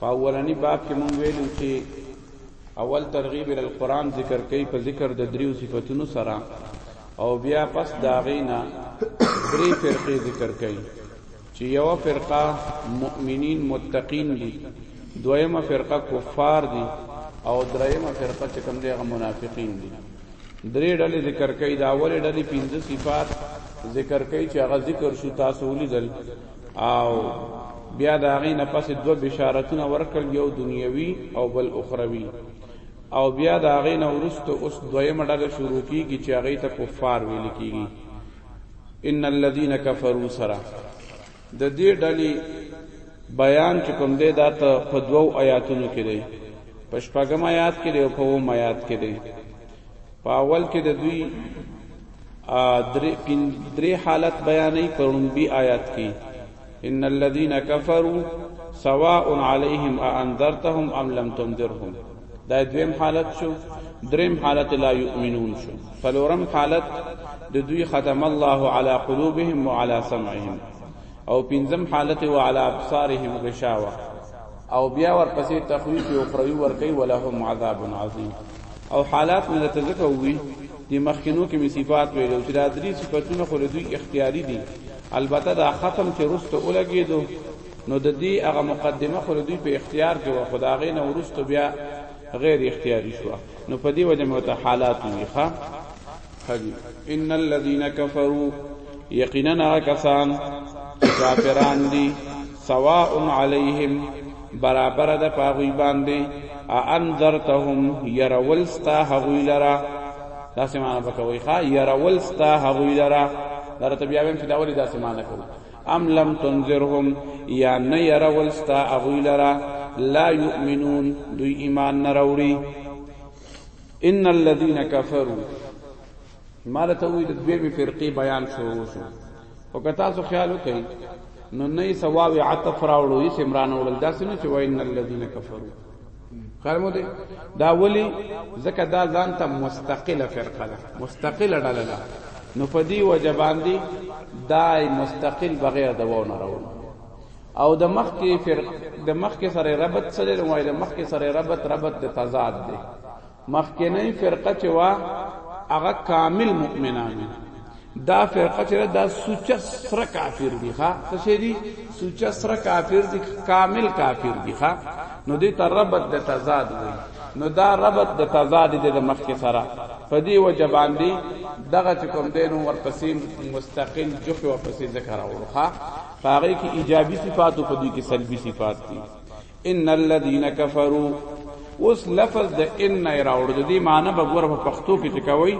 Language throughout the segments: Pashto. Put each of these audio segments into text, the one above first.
په اولنی باب کې مونږ ویلو چې اول ترغیب ال القرآن ذکر کوي په ذکر د دریو صفاتونو سره او بیا پس دا غینا درې فرقې ذکر کوي چې یو فرقه مؤمنین متقین دي دویمه فرقه کفار دي او دریمه فرقه چې کوم دي هغه منافقین دي درې ډلې ذکر کوي دا اول ډلې پنځه صفات ذکر کوي چې هغه ذکر شو تاسو ولیدل او بیا د هغې نه پسې دوه بشارتونه ورکړل یو دنیوي او بل اخروي او بیا د هغې نه وروسته اوس دویمه ډله شروع کیږي چې هغې ته کفار ویل کیږي ان الذين كفروا سرا د دې ډلې بیان چې کوم دی دا ته په دوو آیاتونو کې دی په شپږم آیات کې دی او په اوم آیات کې دی په اول کې د دوی درې پین درې حالت بیانې پرون بي آیات کې ان الذين كفروا سواء عليهم انذرتهم ام لم تنذرهم دا دویم حالت شو دریم حالت لا یؤمنون شو فلورم حالت د دوی ختم الله على قلوبهم وعلى سمعهم او پنځم حالت وعلى ابصارهم غشاوه او بیا ورپسې تخویف او خروی ورکی ولهم عذاب عظیم او حالات مې درته ځکه ووي دې مخکینو کې مې صفات ویلو چې دا درې صفتونه خو له دوی اختیاري دي البته دا ختم چې وروسته ولګېدو نو د دې هغه مقدمه خو له دوی په اختیار کې وه خو د هغې نه وروسته بیا غیر اختیاري شوه نو په دې وجه مې ورته حالات ووي ښه ان الذين كفروا یقینا کسان کافران دي سواء علیهم برابر ده پاغوی باندې انذرتهم يرول ستا هغوی لرا داسې معنا پکوي ښا يرول ستا هغوی لرا درته بیا ویم چې دا ولې داسې معنا کوي ام لم تنذرهم یا نه يرول ستا هغوی لرا لا يؤمنون دوی ایمان نه راوړي ان الذين كفروا مالته وی د دوی فرقه بیان شروع شو او که تاسو خیال وکړئ نو نه یې ثواب عطف راوړو یې عمران وړل داسې نه چې وین الذین کفروا خیر مو دې دا ولی زکه دا ځان ته مستقله فرقه ده مستقله ډله ده نو په دې وجه باندې دا مستقل بغیر د وونه راوړل او د مخ کې فرق د مخ کې سره ربط سره د مخ کې سره ربط ربط د تضاد دی مخکنی فرقه چې وا هغه کامل مؤمنان دا فرقه چې دا سوچ سره کافر دي ښا څه شي دي سوچ سره کافر دي کامل کافر دي ښا نو دې ته ربط د تضاد وي نو دا ربط د تضاد دې د مخ کې سره په دې وجه باندې دغه چې کوم دین ورپسې مستقل جوخ ورپسې ذکر اورخه هغه کې ایجابي صفات او په دې کې سلبي صفات دي ان الذين كفروا اوس لفظ د ان نه راوړ د دې معنی به ګور په پښتو کې چې کوي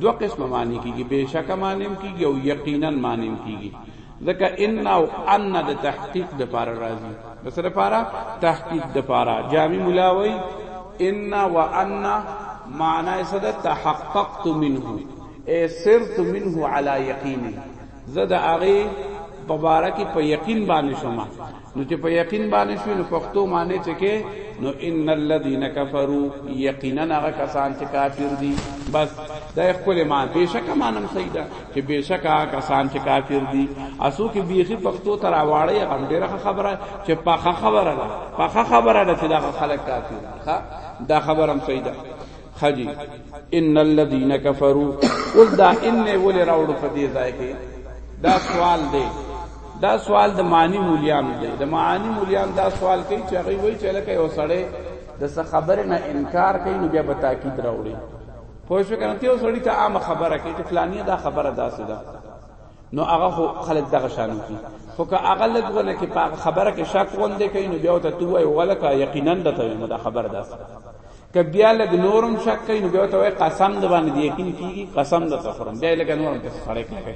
دوه قسمه معنی کیږي بهشک معنی کیږي او یقینا معنی کیږي ځکه ان او ان د تحقیق د پار راځي د سره پارا تحقیق د پارا جامع ملاوي ان و ان معنی صد تحققت منه اي سرت منه على يقين زد اغي مبارک په یقین باندې شوما نو چې په یقین باندې شوی نو پښتو معنی چې کې نو ان الذين كفروا یقینا هغه کسان چې کافر دي بس دا خپل معنی بشک مانم سیدا چې بشک هغه کسان چې کافر دي اسو کې بیخي پښتو تر اواړې هم ډیره خبره چې پخه خبره ده پخه خبره ده چې دا خلک کافر دي دا خبرم سیدا خجی ان الذين كفروا اوس دا ان ولې راوړو په دې ځای کې دا سوال دی دا سوال د معنی مولیان دی د معنی مولیان دا سوال کوي چې هغه وایي چې لکه یو سړی د څه خبره نه انکار کوي نو بیا به تاکید راوړي پوه شو کنه ته یو سړی ته عام خبره کوي چې فلانی دا خبره داسې ده نو هغه خو خلک دغه شانو کی خو که هغه لګونه کې په خبره کې شک وندې کوي نو بیا ته تو وای ولکه یقینا د ته مو دا خبر ده که بیا لګ نورم شک کوي نو بیا ته وای قسم د باندې یقین کیږي قسم د تفرم بیا لګ نورم ته سره کوي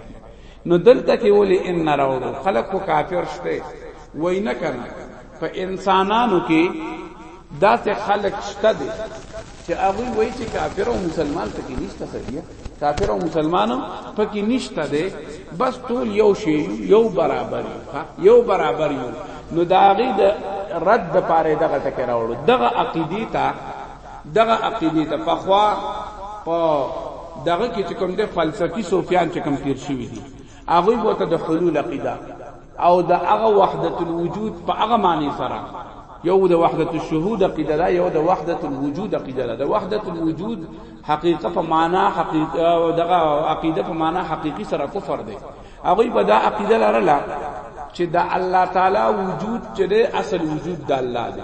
نو دلته کې ولي ان راوړو خلک خو کافر شته وای نه کنه په انسانانو کې داسې خلک شته دي چې هغه وایي چې کافر او مسلمان ته کې نشته سړیا کافر او مسلمان پکې نشته دی بس ټول یو شی یو برابر یو برابر یو نو داغي د رد د پاره دغه ټکی راوړو دغه عقیدی ته دغه عقیدی ته پخوا په دغه کې کوم د فلسفي سوفیان چې کوم تیر شوی دي هغه بوته د حلول عقیده او د هغه وحدت الوجود په هغه معنی سره یو د وحدت الشهود عقیده ده یو د وحدت الوجود عقیده ده د وحدت الوجود حقیقت په معنا حقیقت دغه عقیده په معنا حقیقی سره کفر دی هغه په دا عقیده لرله چې دا الله تعالی وجود چې اصل وجود د الله دی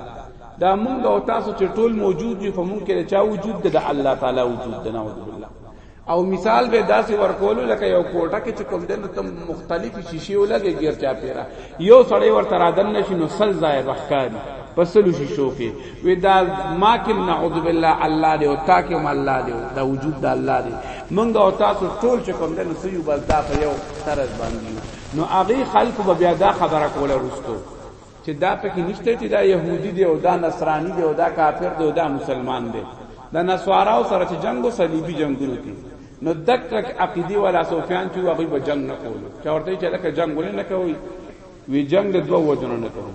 دا مونږ او تاسو چې ټول موجود یو په مونږ کې چا وجود د الله تعالی وجود دی نعوذ بالله او مثال به داسې ورکول لکه یو کوټه کې چې کوم دنه تم مختلفي شیشې ولګي غیر چا پیرا یو سړی ورته رادن نشي نو سل ځای بخکاری پسلو شیشو کې وی دا ما کې نعوذ بالله الله دې او تا کې هم الله دې دا وجود د الله دې مونږ او تاسو ټول چې کوم دنه سيو بس دا په یو طرز باندې نو هغه خلکو به بیا دا خبره کوله رستو چې دا پکې نشته چې دا يهودي دی او دا نصراني دی او دا کافر دی او دا مسلمان دی دا نسوارا سره چې جنگ او صلیبي جنگونه دي نو دک تک عقیدی والا سفیان چې هغه به جنگ نه کول چې ورته چې لکه جنگ ولې نه کوي وی جنگ د دوه وجنه نه کوي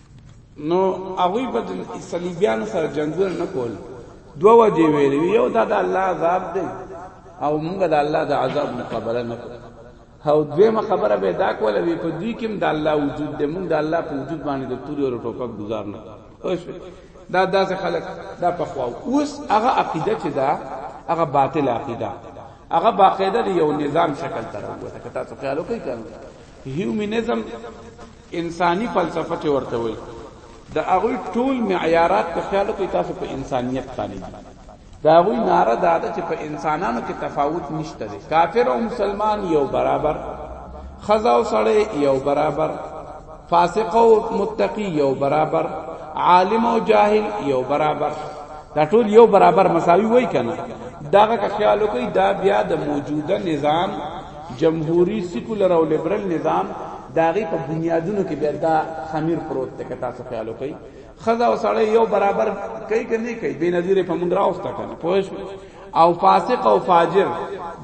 نو هغه په صلیبیانو سره جنگونه نه کول دوه وجې ویلې یو دا د الله عذاب دی او موږ د الله د عذاب مقابله نه کوو او دویمه خبره به دا کوله وی په دوی کې د الله وجود دی موږ د الله په وجود باندې د توري او ټوپک گزار نه دا داسې خلک دا په خوا اوس هغه عقیده چې دا هغه باطل عقیده هغه باقاعده یو نظام شکل تر وته کته خیال کوي کار هیومنزم انساني فلسفه چې ورته وایي د هغوی ټول معیارات په خیال کې تاسو په انسانیت باندې دي دا هغوی ناره دا ده چې په انسانانو کې تفاوت نشته دی کافر او مسلمان یو برابر خزا او سړی یو برابر فاسق او متقی یو برابر عالم او جاهل یو برابر دا ټول یو برابر مساوي وای کنه داغه که خیال وکړي دا بیا د موجوده نظام جمهوری سیکولر او لیبرل نظام دا غي په بنیادونو کې بیا دا خمیر پروت ته کتا څه خیال وکي خزا او سړی یو برابر کوي که نه کوي بے نظیر په مونږ راوسته کنه پوه او فاسق او فاجر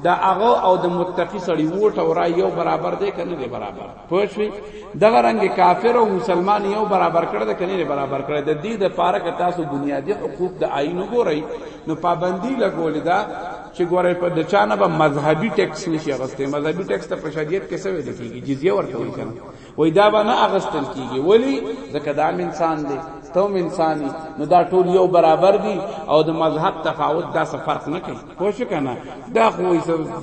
دا هغه او د متقی سړی ووټ او را یو برابر دی کنه دی برابر پوه شئ دغه رنګ کافر او مسلمان یو برابر کړه ده کنه برابر کړه ده دې د پاره ک تاسو بنیادی حقوق د آئین وګورئ نو پابندی لګول دا چې ګوره په د چانه به مذهبي ټیکس نشي اغسته مذهبي ټیکس ته په شریعت کې څه ویل کیږي جزیه ورته ویل کنه وای دا به نه اغستل کیږي ولی ځکه دا انسان دی ته هم انساني نو دا ټول یو برابر دي او د مذهب تفاوت دا څه فرق نه کوي پوه شو کنه دا خو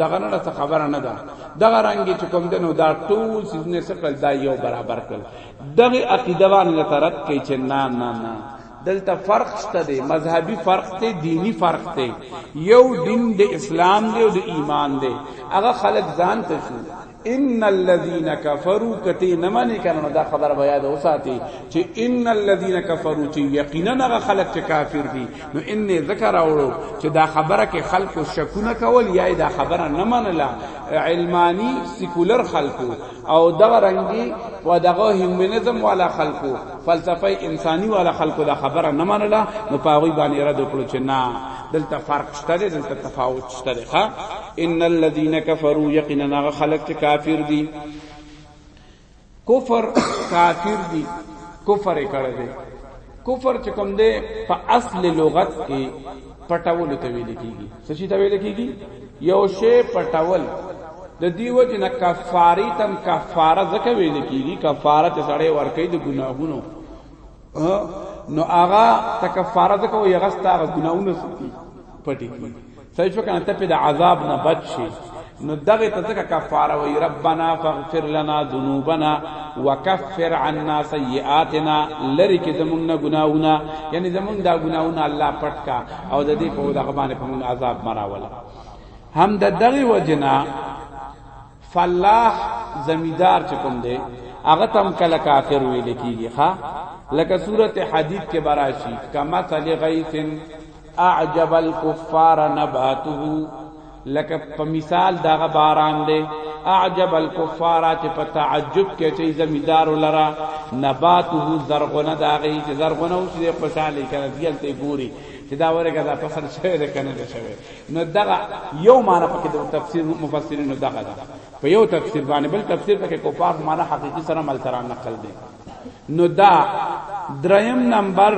دغه نه څه خبره نه ده دغه رنګ چې کوم دنو دا ټول سیزنه سره دا یو برابر کړ دغه عقیده باندې ترت کوي چې نه نه نه دلته فرق شته دی مذهبي فرق دی دینی فرق دی یو دین د اسلام دی او د ایمان دی هغه خلک ځان ته شو ان الذين كفروا کته نه منی کنه دا خبر بیا د اوساتی چې ان الذين كفروا چې یقینا هغه خلک چې کافر دي نو ان ذکر اورو چې دا خبره کې خلکو شکونه کول یا دا خبره نه منله علمانی سیکولر خلکو او دغه رنګي و دغه هیومنزم والا خلکو فلسفه انساني والا خلکو دا خبره نه منله نو پاغوی باندې رد کړو چې نه دلته فرق شته دلته تفاوت شته ښا ان الذين كفروا يقينا خلق چې کافر دي کفر کافر دي کفر کړه دي کفر چې کوم دی په اصل لغت کې پټول ته ویل کیږي څه شي ته ویل کیږي یو شی پټول د دیو جن کفاری تم کفاره زکه ویل کیږي کفاره ته سړی ورکې د ګناهونو نو هغه تکفاره زکه وي هغه ستاره ګناهونو سکی پټی کی صحیح شو کنه ته په عذاب نه بچ شي نو دغه ته ځکه کفاره وی ربنا فاغفر لنا ذنوبنا وکفر عنا سیئاتنا لری کې زمونږ نه ګناونه یعنی زمونږ دا ګناونه الله پټ کا او د دې په دغه باندې په موږ عذاب مراوله هم د دغه وجنا فلاح زمیدار چې کوم دی هغه تم کله کافر ویل کیږي ها لکه سورته حدید کې براشي کما تل غیثن اعجب الكفار نباته لکه په مثال دغه باران دی اعجب الكفار چې په تعجب کې چې زمیدار لرا نباته زرغونه داغي چې زرغونه اوس یې خوشاله کړه دلته ګوري چې دا ورګه دا فصل شوی دی کنه دا شوی نو دغه یو معنی پکې د تفسیر مفسرینو دغه ده په یو تفسیر باندې بل تفسیر پکې کوپار معنی حقیقي سره مل سره نقل دی نو دا دریم نمبر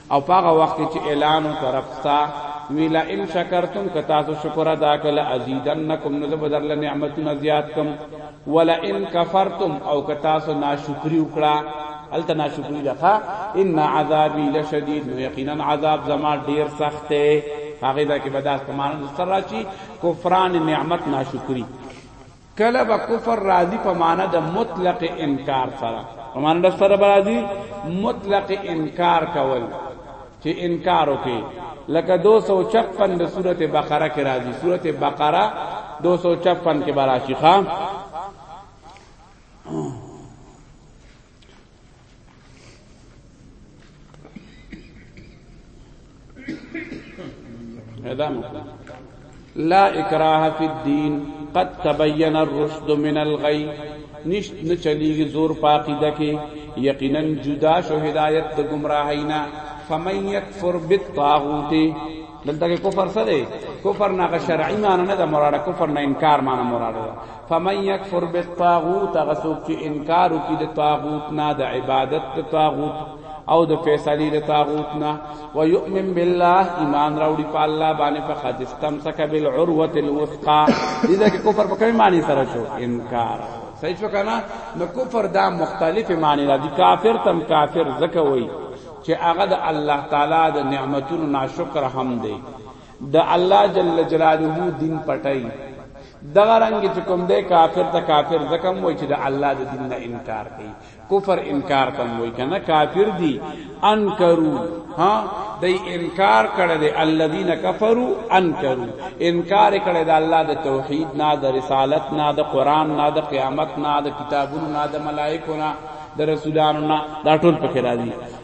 او په هغه وخت کې چې اعلان وکړ رب ستا ویل ان شکرتم که تاسو شکر ادا کړئ ازیدنکم نو زه به درله نعمتونه زیات کم ولا ان کفرتم او که تاسو ناشکری وکړه هلته ناشکری ده ان عذابی لشدید نو یقینا عذاب زما ډیر سخت دی هغه دا کې بداس کمانه سره چی کفران نعمت ناشکری کله به کفر راضی په معنا د مطلق انکار سره په معنا د سره راضی مطلق انکار کول چې انکار وکي لکه 256 د سوره بقره کې راضی سوره بقره 256 کې براشي خام اعدام لا اکراه فی الدین قد تبین الرشد من الغی نشت نه چلیږي زور پاقیده کې یقینا جدا شو هدایت د گمراهینا فمن یکفر بالطاغوت دلته کې کفر څه دی کفر نه شرعي معنی نه ده مراد کفر نه انکار معنی مراد ده فمن یکفر بالطاغوت هغه څوک چې انکار وکړي د طاغوت نه د عبادت د طاغوت او د فیصلې د طاغوت نه و یؤمن بالله ایمان راوړي په الله باندې فقد استمسک بالعروه الوثقا دې دا کې کفر په کومه معنی سره شو انکار صحیح شو کنه نو کفر دا مختلف معنی را دي کافر تم کافر زکه وای چې هغه د الله تعالی د نعمتونو ناشکر هم دی د الله جل جلاله دین پټای دغه رنگ چې کوم دی کافر ته کافر ځکه وای چې د الله د دین نه انکار کوي کفر انکار ته وای کنه کافر دی انکرو ها د انکار کړه د الذین کفروا انکرو انکار کړه د الله د توحید نه د رسالت نه د قران نه د قیامت نه د کتابونو نه د ملائکو نه د رسولانو نه دا ټول پکې راځي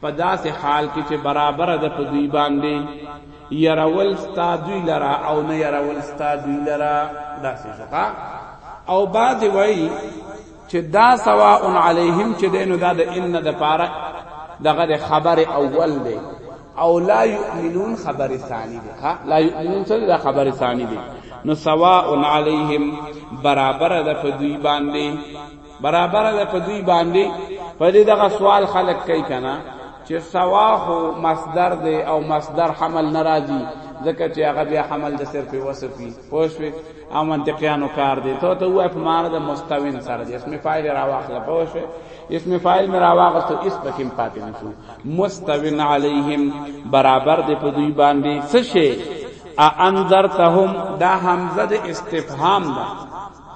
په داسې حال کې چې برابر ده په دوی باندې يرول ستا دوی لرا او نه يرول ستا دوی لرا داسې شوخه او بعد وای چې دا سواء علیهم چې دینو دا د ان د پاره دغه خبر اول دی او لا یؤمنون خبر ثانی دی ها لا یؤمنون څه دا خبر ثانی دی نو سواء علیهم برابر ده په دوی باندې برابر ده په دوی باندې په دې دغه سوال خلق کوي کنه چې سواه مصدر دی او مصدر حمل ناراضي ځکه چې هغه بیا حمل د صرف وصفي پوښوي او منطقيانو کار دی ته ته وای په معنا د مستوین سره دی اسم فاعل راواخله پوښوي اسم فاعل مې راواغستو اس پکې پاتې نشو مستوین علیهم برابر دی په دوی باندې څه شي ا انذرتهم دا حمزه د استفهام ده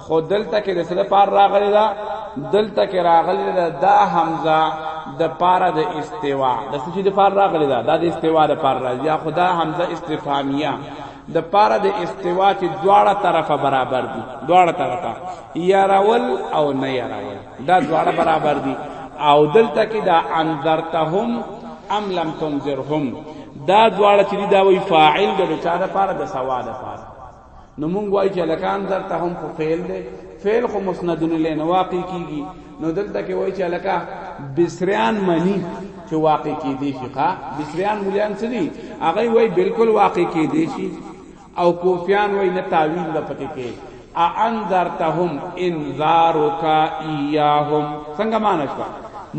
خو دلته کې د څه لپاره راغلی ده دلته کې راغلی ده دا حمزه د پاره د استوا د څه د پاره راغلی ده دا د استوا د پاره راځي یا خدا حمزه استفهامیه د پاره د استوا چې دواړه طرفه برابر دي دواړه طرفه یراول او نه یراول دا دواړه برابر دي او دلته کې دا انذرتهم ام لم تنذرهم دا دواړه چې دا وی فاعل د چا د پاره د سوا د پاره نو مونږ وای چې لکان در ته هم خو فعل دی فعل خو مسند له نه واقع کیږي نو دلته کې وای چې لکا بسریان منی چې واقع کی دی شي ښا بسریان مليان څه دي هغه وای بالکل واقع کی دی شي او کوفیان وای نه تعویل د پکې کې انذرتهم انذارک ایاهم څنګه معنی شو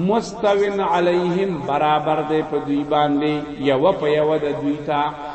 مستوین علیهم برابر دے په دوی باندې یو په یو د دوی تا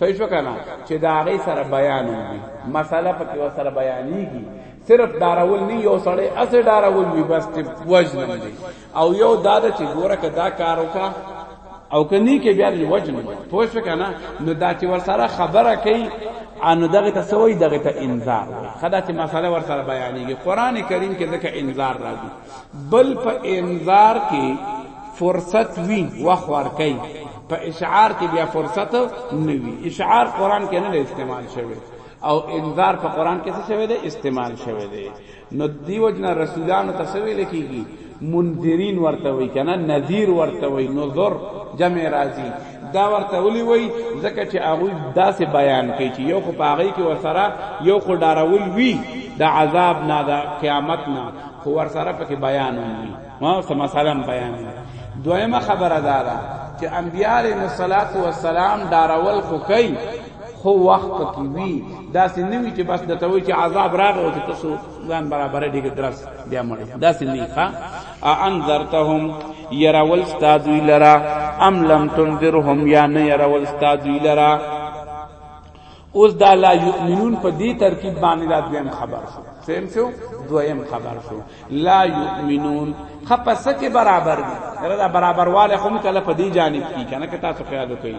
صحیح شو کنه چې دا غي سره بیان وي مساله پکې و سره بیانېږي صرف داراول نه یو سړی اسه داراول وي بس ته وجنم دی او یو داده چې ګوره کدا کار وکا او کني کې بیا دی وجنم پوه شو کنه نو دا چې ور سره خبره کوي ان دغه ته سوې دغه ته انذار خدا چې مساله ور سره بیانېږي قران کریم کې دغه انذار راځي بل په انذار کې فرصت وی وخت ورکي په اشعار کې بیا فرصت نه وی اشعار قران کې نه استعمال شوی او انذار په قران کې څه شوی دی استعمال شوی دی نو دیو جن رسولانو ته څه ویل کیږي منذرین ورته وی کنه نذیر ورته وی نذر جمع راضی دا ورته ولي وای ځکه چې هغه داسې بیان کوي چې یو خو پاغي کې وسره یو خو ډارول وی د عذاب نه د قیامت نه خو ورسره پکې بیان وي ما سم سلام بیان دویمه خبره دارا چې انبیاء علیهم الصلاۃ والسلام دارول خو کوي خو وخت پکې وي دا سې نه وي چې بس د توي چې عذاب راغو چې تاسو ځان برابر دي درس بیا مړ دا سې نه ښا انذرتهم يرول استاد لرا ام لم تنذرهم یا نه يرول استاد لرا اوس دا لا یؤمنون په دې ترکیب باندې دا دویم خبر شو سیم شو دویم خبر شو لا یؤمنون خپسه کې برابر دي دا برابر والے هم کله په دې جانب کې کنه که تاسو خیال وکړئ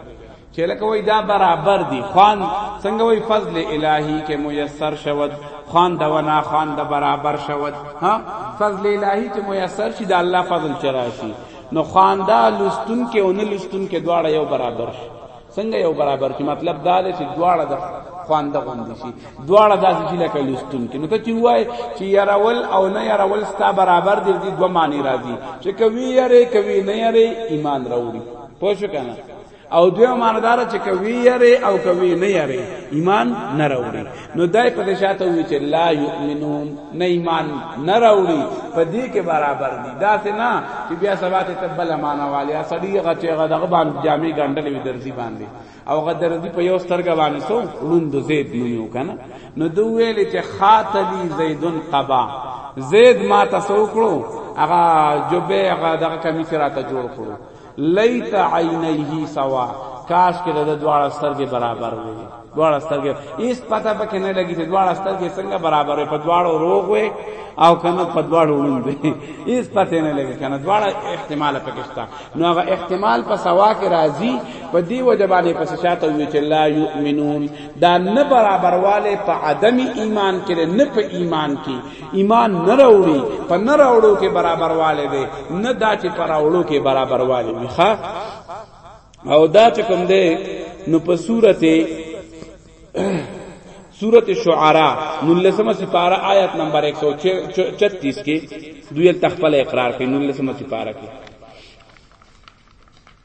چې لکه وای دا برابر دي خوان څنګه وای فضل الهی کې میسر شود خوان د ونا خوان د برابر شود ها فضل الهی چې میسر شي د الله فضل چرایشي نو خواندا لستون کې اون لستون کې دواړه یو برابر شي څنګه یو برابر کی مطلب دا دی چې دواړه د خوند غوندي شي دواړه داسې چې لکه لستون کې نو ته چې وای چې يرول او نه يرول ستا برابر دي دي دوه معنی راځي چې کوي يره کوي نه يره ایمان راوړي پوه شو کنه او دوی ماندار چې کوي یری او کوي نه یری ایمان نه راوړي نو دای په شاته وی چې لا یؤمنون نه ایمان نه راوړي په دې کې برابر دي دا څه نه چې بیا سبا ته تبل معنا والی اصلي هغه چې هغه دغه باندې جامع ګنډلې وي درځي باندې او هغه درځي په یو سترګ باندې سو روند زید نومو کنه نو دوی ویل چې خاتلی زیدن قبا زید ما تاسو کړو هغه جوبه هغه دغه کمیس راته جوړ کړو لیت عینیه سوا کاش کې د دواړه سترګې برابر وي دواړه سترګې هیڅ پته پکې نه لګي چې دواړه سترګې څنګه برابر وي په دواړو روغ وي او کنه په دواړو وړوند وي هیڅ پته نه لګي کنه دواړه احتمال پکې شته نو هغه احتمال په سوا کې راځي په دې وجه باندې پس شاته وي چې لا یؤمنون دا نه برابرواله په عدم ایمان کې نه په ایمان کې ایمان نه راوړي په نه راوړو کې برابر والي دي نه دا چې پر راوړو کې برابر والي وي ښا او دا چې کوم دی نو په سورته سورته شعراء نلسمه سپاره آیت نمبر 136 کې دوی تخپل اقرار کوي نلسمه سپاره کې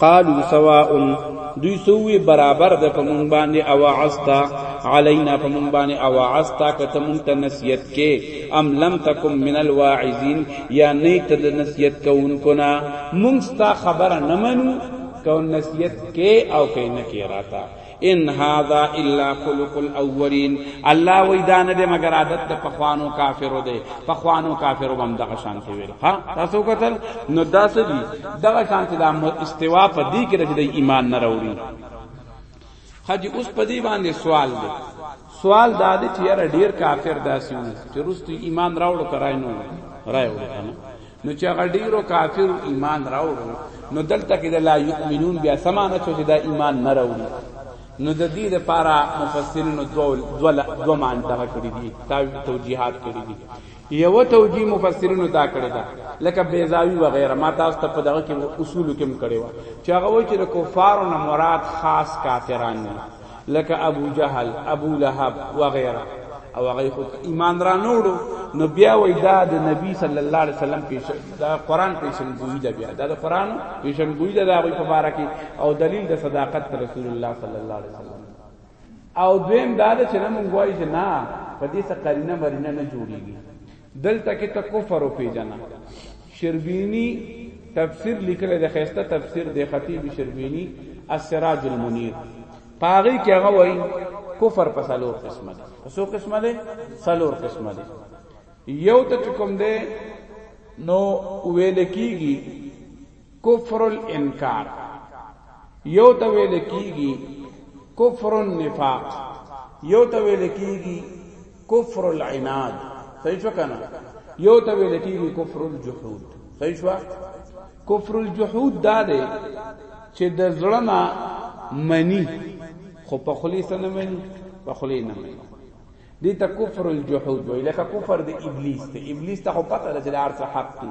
قالوا سواء دوی سوی برابر د پمون باندې او عستا علینا پمون باندې او عستا کته مون ته نصیحت کې ام لم تکم من الواعظین یا نه ته د نصیحت کوونکو نه مونږ ستا خبره نه منو کو نصیحت کې او کې نه کې راتا ان هذا الا خلق الاولین الله وی دا نه دی مگر عادت د پخوانو کافرو دی پخوانو کافرو هم دغه شانته ویل ها تاسو کتل نو دا څه دی دغه شانته د استوا په دې کې د ایمان نه راوړي حج اوس په دې باندې سوال دی سوال دا دی چې یاره ډیر کافر داسې وو چې رستو ایمان راوړو کرای نو راي وړو نو چې هغه ډیرو کافر ایمان راوړو نو دلته کې د لا یؤمنون بیا سمانه چې دا ایمان نه راوړي نو د دې لپاره مفسرین دو دو دو مان دا کړی دي دا توجیهات کړی دي یو توجیه مفسرین دا کړی دا لکه بیزاوی و غیره ما تاسو ته په دغه کې اصول کې مکړی و چې هغه وایي چې د کفارو نه مراد خاص کافران دي لکه ابو جهل ابو لهب وغیره او هغه خو ایمان را نوړو نو بیا وای دا د نبی صلی الله علیه وسلم پیش دا قران پیشن گوی دا بیا دا قران پیشن گوی دا هغه په بار کې او دلیل د صداقت رسول الله صلی الله علیه وسلم او دویم دا چې موږ وای چې نه په دې څه قرینه مرینه نه جوړیږي دلته کې ته کفر او پیجنا شربینی تفسیر لیکل د خیسته تفسیر د خطیب شربینی السراج المنیر پاغي کې هغه وایي کفر په سلور قسمه دي په سو قسمه دي سلور قسمه دي یو ته کوم دي نو ویل کیږي کفر الانکار یو ته ویل کیږي کفر النفاق یو ته ویل کیږي کفر العناد صحیح شو کنه یو ته ویل کیږي کفر الجحود صحیح شو کفر الجحود دا دی چې د زړه نه منی خو په خلی سره منی په خلی نه منی دي ته کفر الجحود وی لکه کفر د ابلیس ته ابلیس ته خو پته ده چې د ارث حق دی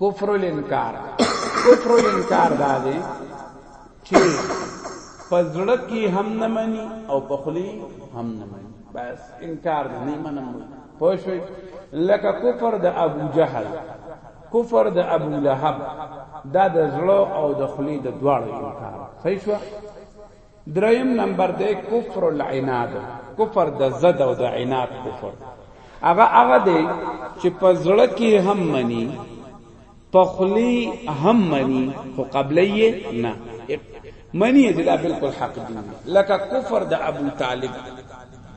کفر الانکار کفر الانکار دا دی چې پزړه کې هم نه مني او په خلی هم نه مني بس انکار نه منم پوه شئ لکه کفر د ابو جهل کفر د ابو لهب دا د زړه او د خلی د دواړو انکار صحیح شو دریم نمبر دی کفر العناد کفر د زد او د عناد کفر هغه هغه دی چې په زړه کې هم مني په خلی هم مني خو قبلې نه مني چې دا بالکل حق دی لکه کفر د ابو طالب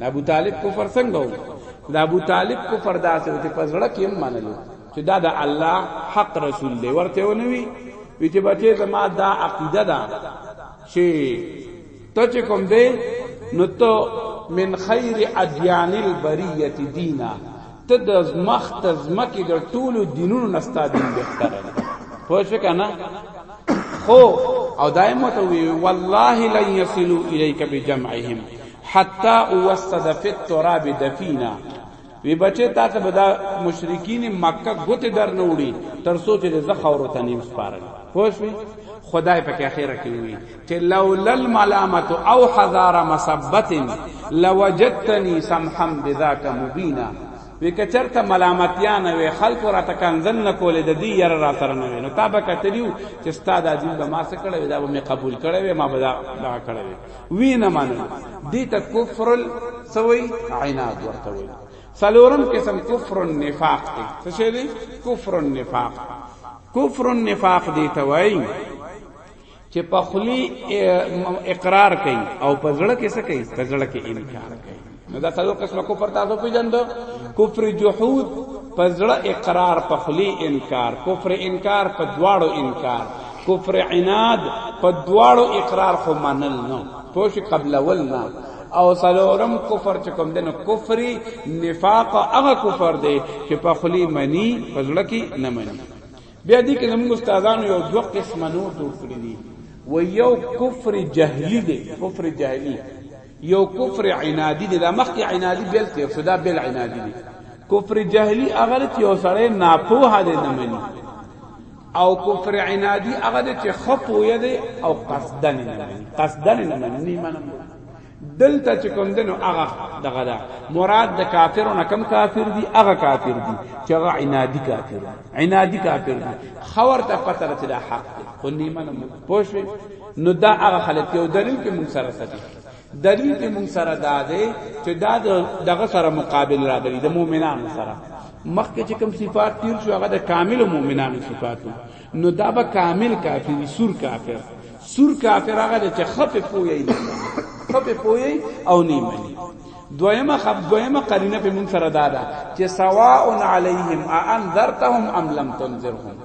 ابو طالب کفر څنګه و د ابو طالب کفر داسې و چې په زړه کې هم منلو چې دا د الله حق رسول دی ورته ونوي وی چې بچي زما دا عقیده ده چی ته چې کوم دی نو ته من خیر ادیان البریه دینا ته د مخ ته زمکه د ټولو دینونو نستا دین بهتره دی پوه شو کنه خو او دایم ته وی والله لن یصلوا الیک بجمعهم حتا وسد فی التراب دفینا وی بچه تا ته بدا مشرکین مکه غوته در نه وړي تر سوچ دې زخه ورته نیم سپارل خوښوي خدای په اخره کې وی چې لولا الملامت او حذار مسبت لوجدتنی سمحا بذاک مبینا وکچرته ملامتیا نه وي خلق را تکنزن نه کولې د دې ير را سره نه وي نو تا به کتلیو چې ستاد دین به ما سره کړه دا به مې قبول کړه وي ما به دا کړه وي وی نه منل دي ته کفر سوي عناد ورته وي سلورم قسم کفر النفاق دي څه شي دي کفر النفاق کفر النفاق دي ته وای چې په خلی اقرار کوي او په زړه کې څه کوي په زړه کې انکار کوي نو دا څلور قسمه کفر تاسو پیژند کفر جحود په زړه اقرار په خلی انکار کفر انکار په دواړو انکار کفر عناد په دواړو اقرار خو منل نو پوش قبل ول نه او سلورم کفر چې کوم دنو کفر نفاق هغه کفر دی چې په خلی منی په زړه کې نه منی بیا دې کې زموږ استادانو یو دوه قسمه نور جوړ کړی دی و یو کفر جهلی دی کفر جهلی یو کفر عنادی دی دا مخکې عنادی بیل تیر شو دا بیل عنادی دی کفر جهلی اگر چې یو سړی ناپوه دی نه مني او کفر عنادی هغه دی چې خو پوه دی او قصدن نه مني قصدن نه مني نه منم دلته چې کوم دنو هغه دغه دا مراد د کافرو نه کم کافر دي هغه کافر دي چې هغه عنادي کافر عنادي کافر دي خبر ته پته راځي دا حق دی خو نیمه نه پوښي نو دا هغه خلک یو دلیل کې مونږ سره ساتي دلیل کې مونږ سره دا دی چې دا دغه سره مقابل راغلي د مؤمنانو سره مخکې چې کوم صفات تیر شو هغه د کامل مؤمنانو صفاتو نو دا به کامل کافر سور کافر سور کافر هغه چې خفه پوي خفه پوي او نیمه دویمه خب دویمه قرینه په مون سره دادا چې سواء علیهم انذرتهم ام لم تنذرهم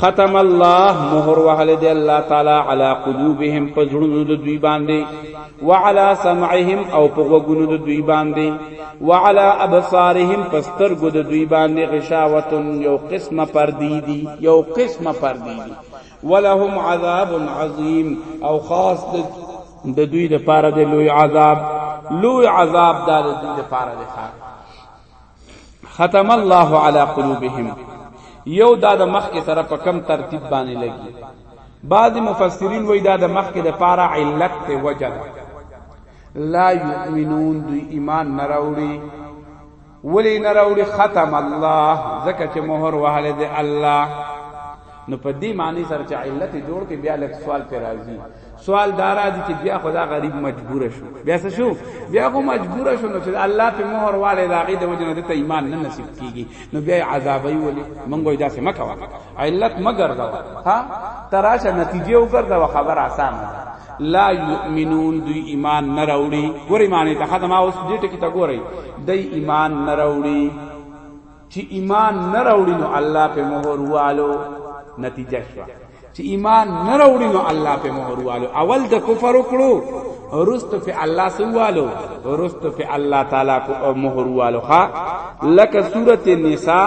ختم الله مهر وهل دی الله تعالی علی قلوبهم پزړونو د دوی باندې وعلى سمعهم او پغوګونو د دوی باندې وعلى ابصارهم پسترګو د دوی باندې غشاوتن یو قسمه پردی دی یو قسمه پردی دی ولهم عذاب عظیم او خاص د دوی لپاره د لوی عذاب لوی عذاب د دوی لپاره دی ختم الله علی قلوبهم یو دا د مخ کې سره په کم ترتیب باندې لګي بعض مفسرین وای دا د مخ کې د پارا علت ته وجه ده لا یؤمنون دوی ایمان نه راوړي ولی نه راوړي ختم الله زکه چې مہر وهله ده الله نو په دې معنی سره چې علت جوړ کې بیا لک سوال پر راځي سوال دارا دي چې بیا خدا غریب مجبور شو بیا څه شو بیا خو مجبور شو نو چې الله په مهر والے راغی د وجنه د ایمان نه نصیب کیږي نو بیا عذابای ولي مونږ وای داسې مکه علت مگر دا ها تراشه نتیجه وګرځا خبر آسان ده لا یؤمنون دوی ایمان نه راوړي ګورې معنی ته ختمه اوس دې ټکی ته ګورې دوی ایمان نه راوړي چی ایمان نه راوړي نو الله په مهر والو نتیجه شو چې ایمان نه راوړي نو الله په مهر والو اول د کفر وکړو ورستو په الله سوالو ورستو په الله تعالی کو مهر والو ها لکه سوره النساء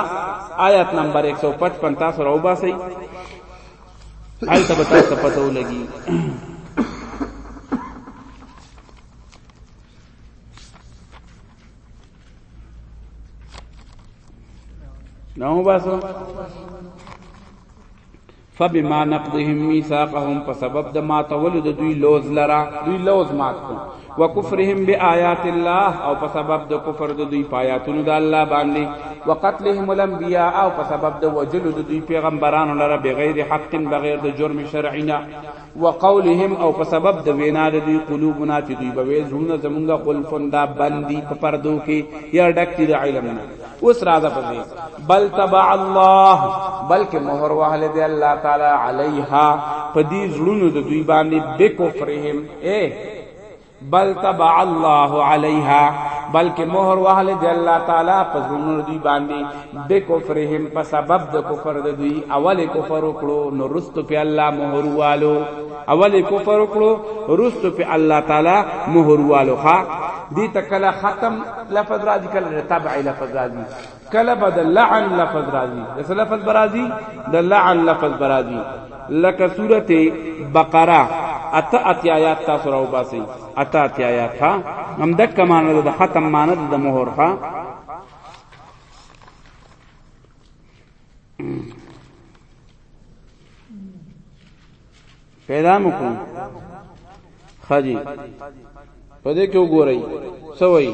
آیت نمبر 155 تاسو راو باسي حال ته تاسو پته ولګي نو باسو فبما نقضهم ميثاقهم په سبب د ما تولد دوی لوز لرا دوی لوز مات کو وکفرهم بیاات الله او په سبب د کفر د دوی پایاتونو د الله باندې وقتلهم الانبیاء او په سبب د وجل د دوی پیغمبرانو لره بغیر حق بغیر د جرم شرعینا وقولهم او په سبب د وینا د دوی قلوبنا چې دوی به ویل زړونه زمونږ قلفن دا بندي په پردو کې یا ډک دي د علم نه اوس راځه په دې بل تبع الله بلکې مهر وهل دی الله تعالی علیها په دې زړونو د دوی باندې بکفرهم اے بل تبع الله علیها بلکې مہر وهل دی الله تعالی په زړونو دی باندې به کفرهم په سبب د کفر د دوی اول کفر وکړو نو رست په الله مہر والو اول کفر وکړو رست په الله تعالی مہر والو ها دی تکلا ختم لفظ راځي کله تبع لفظ راځي کله به د لعن لفظ راځي د څه لفظ به راځي د لعن لفظ به راځي لکه سورته بقره اتا اتیا آیات تاسو راو باسي اتا اتیا آیات ها هم د کمان د ختم مان د مهر ها پیدا مکو خدي په دې کې وګورئ سوي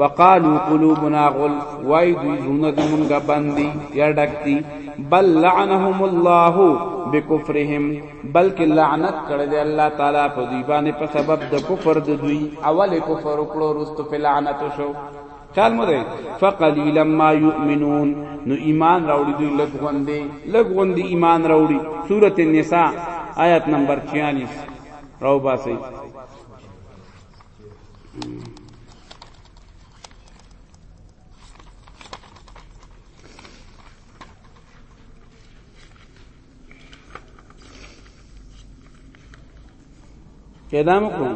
وقالو قلوبنا غل وای دوی زونه زمونږه باندې یا ډکتی بل لعنهم الله بکفرهم بلکې لعنت کړی دی الله تعالی په دوی باندې په سبب د کفر د دوی اول کفر وکړو رستو په لعنت شو خیال مو دی فقلیلا ما یؤمنون نو ایمان راوړي دوی لږ غوندې لږ غوندې ایمان راوړي سوره النساء آیت نمبر 46 راو باسي پیدا مکو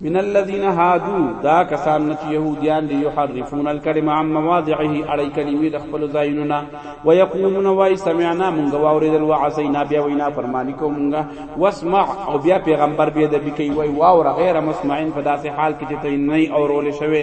من الذين هادو دا کسان نه چې يهوديان دي يحرفون الكلمه عن مواضعه علي کلمې د خپل ځایونو نه ويقولون واي سمعنا مونږ واوریدل وعصينا بیا وینا فرمانی کو مونږ واسمع او بیا پیغمبر بیا د بکی وای واور غیر مسمعين په داسې حال کې چې ته نه اورول شوی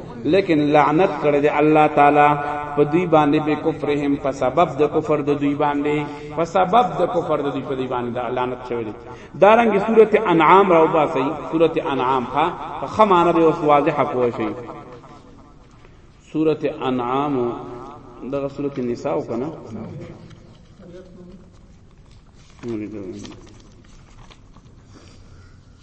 لیکن لعنت کړی دی الله تعالی په دوی باندې به کفرهم په سبب د کفر د دوی باندې په سبب د کفر د دوی په دوی باندې لعنت شوی دی دارنګه سورته انعام راو باسي سورته انعام ها په خمانه به اوس واضح پوه شي سورته انعام دغه سورته نساء کنه نو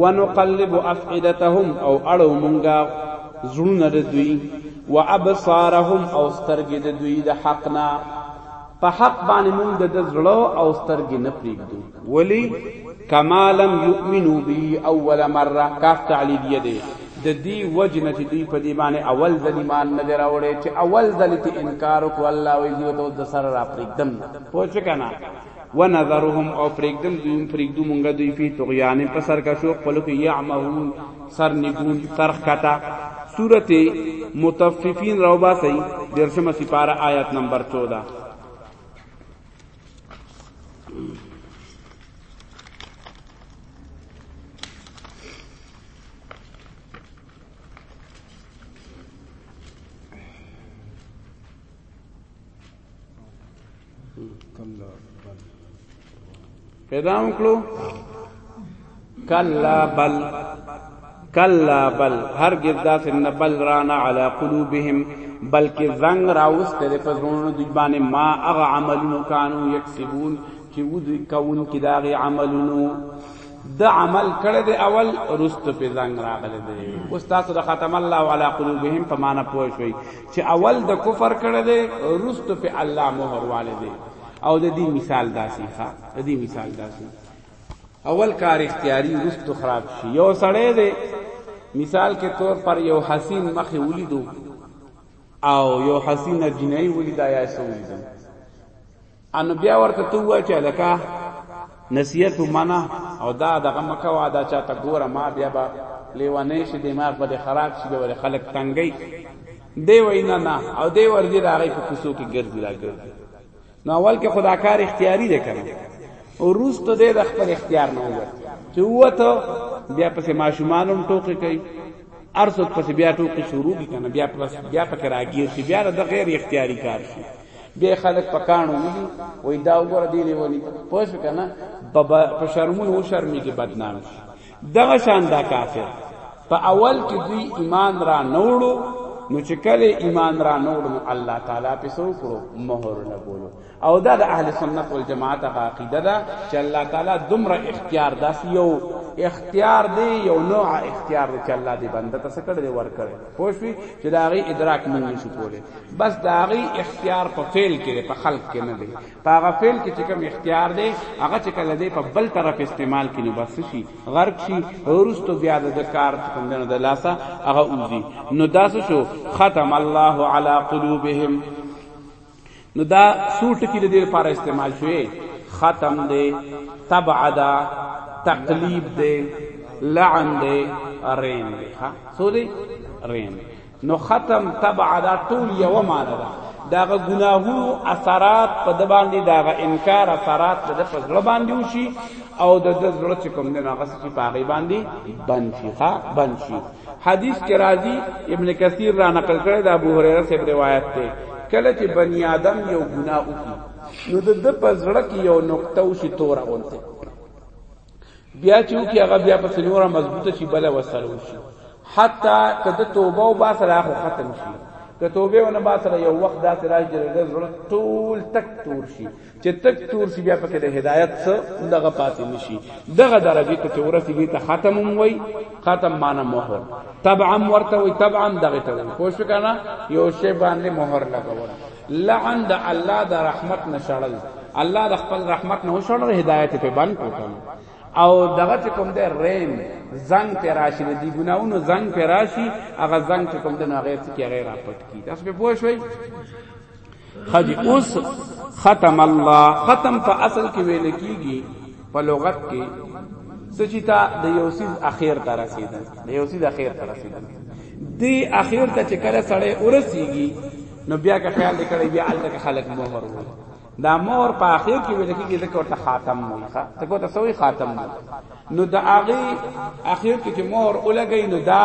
ونقلب افعدتهم او اړو مونږه زړونه د دوی و ابصارهم او سترګې د دوی د حقنا په حق باندې مونږ د زړه او سترګې نه پریږدو ولی کما لم یؤمنو به اول مره کاف تعلیلیه دی د دې وجنه چې دوی په دې باندې اول ځل ایمان نه دراوړې چې اول ځل ته انکار وکړ الله وی دوی ته د سره را پریږدم پوه شو کنه ونذرهم او پرېږدم دوی پرېږدو مونږ دوی فی طغیان په سرکشو خپلو کې یعمهون سر نګون سر خطا سورت متففین روبا سی درشم سپارہ آیت نمبر 14 ا پیدا وکړو کلا بل کلا بل هر ګردا سن بل رانا علی قلوبهم بلکې زنګ راوست د پزړونو د باندې ما اغه عملونو کانو یکسبون چې ودی کون کې داغه عملونو د عمل کړه دی اول رست په زنګ راغله دی اوس تاسو د ختم الله علی قلوبهم په معنا پوه شئ چې اول د کفر کړه دی رست په الله مهر والده او د دې مثال داسې ښه د دې مثال داسې اول کار اختیاري رست خراب شي یو سړی دی مثال کې طور پر یو حسین مخ ولیدو او یو حسین جنۍ ولیدا یا سو ولیدو انو بیا ورته تو وای چې لکه نصیحت ومنه او دا دغه مکه وا دا چاته ګوره ما بیا به لیوانه شي دماغ به خراب شي به خلک تنګي دی وینا نه او دی ورځي دا غي په کوسو کې ګرځي را ګرځي نو اول کې خدا کار اختیاري ده کړی او روز ته د خپل اختیار نه وګړي چې وته بیا پسې ماشومانم ټوکې کوي ارسوک پسې بیا ټوکې شروع کی کنه بیا پس بیا پکې راګیر شي بیا د غیر اختیاري کار شي بیا خلک په کانو ویلي وای دا وګوره دی لیونی پوه شو که نه په شرمونو وشرمېږي بدنام شي دغه شان دا کافر په اول کې دوی ایمان را نوړو نو چې کله ایمان را نوړو نو الله تعالی په سو کړو مهر لګولو او دا د اهل سنت والجماعت عقیده ده چې الله تعالی دومره اختیار داس یو اختیار دی یو نوع اختیار دی چې الله دی بنده ته سکړه دی ورکړي پوښوي چې دا غي ادراک مونږ نشو کولی بس د هغې اختیار په فعل کې دی په خلق کې نه دی په هغه فعل کې چې کوم اختیار دی هغه چې کله دی په بل طرف استعمال کې نو بس شي غرق شي ورستو بیا د کار چې کوم نه د لاسه هغه اوزي نو داسې شو ختم الله علی قلوبهم نو دا سوټ کې د دې لپاره استعمال شوی ختم دی تبعدا تقلیب دی لعن دی رین دی ها سو دی رین دی نو ختم تبع دا ټول یو معنی ده داغه ګناهونو اثرات په د باندې داغه انکار اثرات د په زړه باندې وشي او د د زړه چې کوم نه هغه چې په هغه باندې بند شي ها بند شي حدیث کې راځي ابن کثیر را نقل کړی د ابو هريره سے روایت ده کله چې بنی آدم یو ګناه وکړي نو د د په زړه کې یو نقطه وشي تور غونته بیا چې وکي هغه بیا په سنوره مضبوطه شي بل وسلو شي حتی کده توبه او با سره خو ختم شي که توبه ونه با سره یو وخت داسې راځي چې زړه ټول تک تور شي چې تک تور شي بیا پکې د هدایت څخه دغه پاتې نشي دغه درجه ته چې ورسیږي ته ختم وي ختم معنی مهر طبعا ورته وي طبعا دغه ته وي پوښښ کنه یو شی باندې مهر لګول لعن د الله د رحمت نه شړل الله د خپل رحمت نه وشړل هدایت په بند کوتل او دغه چې کوم ده رین زنګ پر راشي د دې ګناونو زنګ پر راشي هغه زنګ چې کوم ده نه غیر څه کې غیر راپټ کی تاسو په پوه شئ خدي اوس ختم الله ختم په اصل کې ویل کیږي په لغت کې سچې تا د یوسیز اخیر ته رسیدل د یوسیز اخیر ته رسیدل دی اخیر ته چې کله سړی ورسیږي نو بیا که خیال دې کړی بیا الته خلک مهر وو دا مور په اخر کې ویل کېږي ځکه ورته خاتم وایي ته کو ته سوې خاتم نو دا هغه اخر کې چې مور ولګي نو دا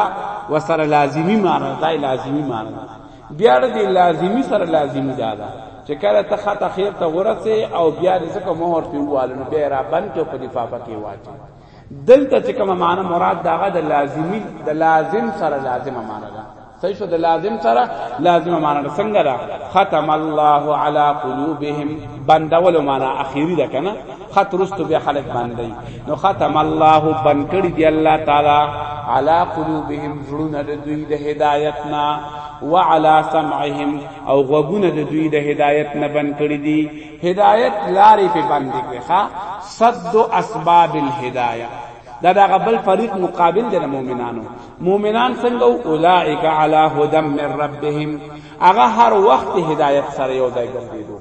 وسره لازمی معنی دا لازمی معنی بیا د لازمی سره لازمی دا ده چې کله ته خط اخر ته ورسه او بیا دې څه مور ته واله نو بیا را بند کې په لفافه کې واچي دلته چې کومه معنی مراد داغه د لازمی د لازم سره لازمه معنی ده صحیح شو د لازم سره لازمه معنا ده څنګه ده ختم الله علی قلوبهم بندول معنا اخیری ده کنه خط رست به خلق باندې نو ختم الله بند کړی دی الله تعالی علی قلوبهم زړونه د دوی د هدایتنا وعلى سمعهم او غوګونه د دوی د هدایت نه بند کړی دی هدایت لارې په باندې کړه صد اسباب الهدایه دا دغه بل فریق مقابل دی مؤمنانو مؤمنان څنګه اولائک علی هدم من ربهم هغه هر وخت هدایت سره یو ځای ګرځیدو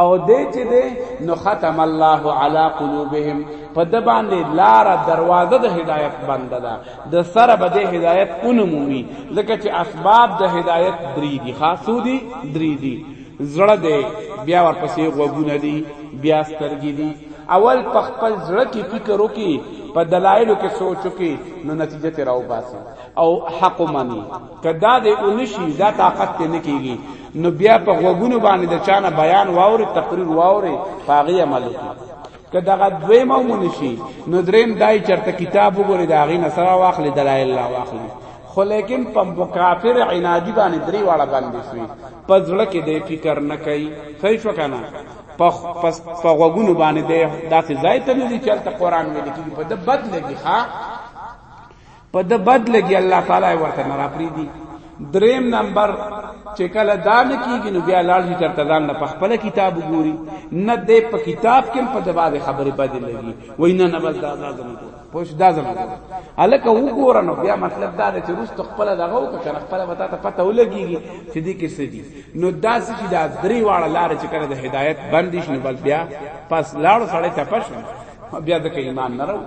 او دې چې دې نو ختم الله علی قلوبهم په د باندې لار دروازه د هدایت بنده ده د سره به د هدایت اونمومي ځکه چې اسباب د هدایت درې دي خاصو دي درې دي زړه دې بیا ورپسې غوګونه دي بیا سترګې دي اول په خپل زړه کې فکر وکي په دلایلو کې سوچ وکي نو نتیجه ته راو باسي او حق مانی کدا دې اونشي دا طاقت ته نه کیږي نو بیا په غوګونو باندې د چانه بیان واوري تقریر واوري پاغي عمل وکي که دغه دوی مو منشي نو دریم دای چرته کتاب وګوري دا غي نصر واخلي دلایل لا واخلي خو لیکن په مکافر عنادی باندې درې واړه باندې شوی پزړه کې دې فکر نه کوي صحیح شو کنه په غوګونو باندې دی دا څه ځای ته نه دی چلته قران ویل کیږي په د بد لګي ها په د بد لګي الله تعالی ورته نه راپری دی دریم نمبر چې کله دا نه کیږي نو بیا لاړ شي تر تدان نه خپل کتاب وګوري نه دې په کتاب کې په دبا خبره بد لګي وای نه نه بس دا دا زموږ پوه شو دا ځل وګوره الکه وګوره نو بیا مطلب دا دی چې روست خپل دغه او کنه خپل وتا ته پته ولګيږي چې دې کې څه دي نو دا چې دا درې واړه لار چې کړه د هدایت بندیش نه بل بیا پس لاړ سړی ته پښ بیا د ایمان نه راو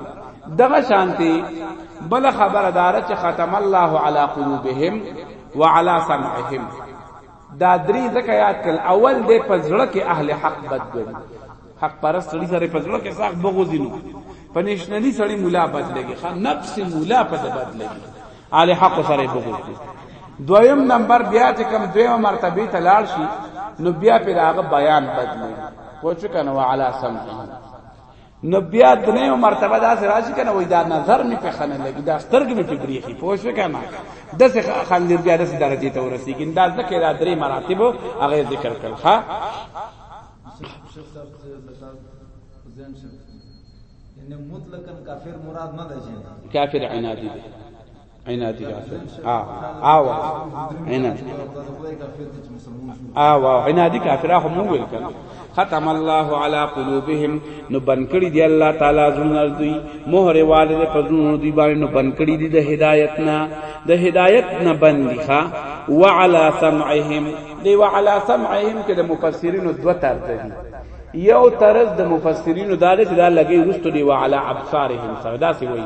دغه شانتي بل خبردار چې ختم الله علی قلوبهم وعلى سمعهم دا درې ځکه یاد کړل اول دې په زړه کې اهل حق بد ګڼي حق پرست سړي سره په زړه کې سخت بغوزي نو په نېشنلي سړي مولا بد لګي خان نفس مولا په بد لګي اهل حق سره بغوزي دویم نمبر بیا چې کم دویمه مرتبه ته لاړ شي نو بیا پر هغه بیان بدلی پوه کنه وعلى سمعه نو بیا درې مرتبه دا سره راځي کنه وای دا نظر می په خنه لګي دا سترګې می په بریخي پوه شو کنه د څه خندیر بیا د درجه ته ورسیږي دا ځکه دا درې مراتب هغه ذکر کړل ها یعنی مطلقاً کافر مراد نه دی کافر عنادی دی عینات کافر ا او عینات او عینات کافر هم نو ویل کړه ختم الله علی قلوبهم نو بنکړی دی الله تعالی زونه دوی مہر والد پر زونه دوی باندې نو بنکړی دی د هدایت نه د هدایت نه بندی ښا وعلى سمعهم دی وعلى سمعهم کې د مفسرینو دوه تر دي یو طرز د مفسرینو دا دی چې دا لګي رستو دی وعلى ابصارهم سره دا سی وایي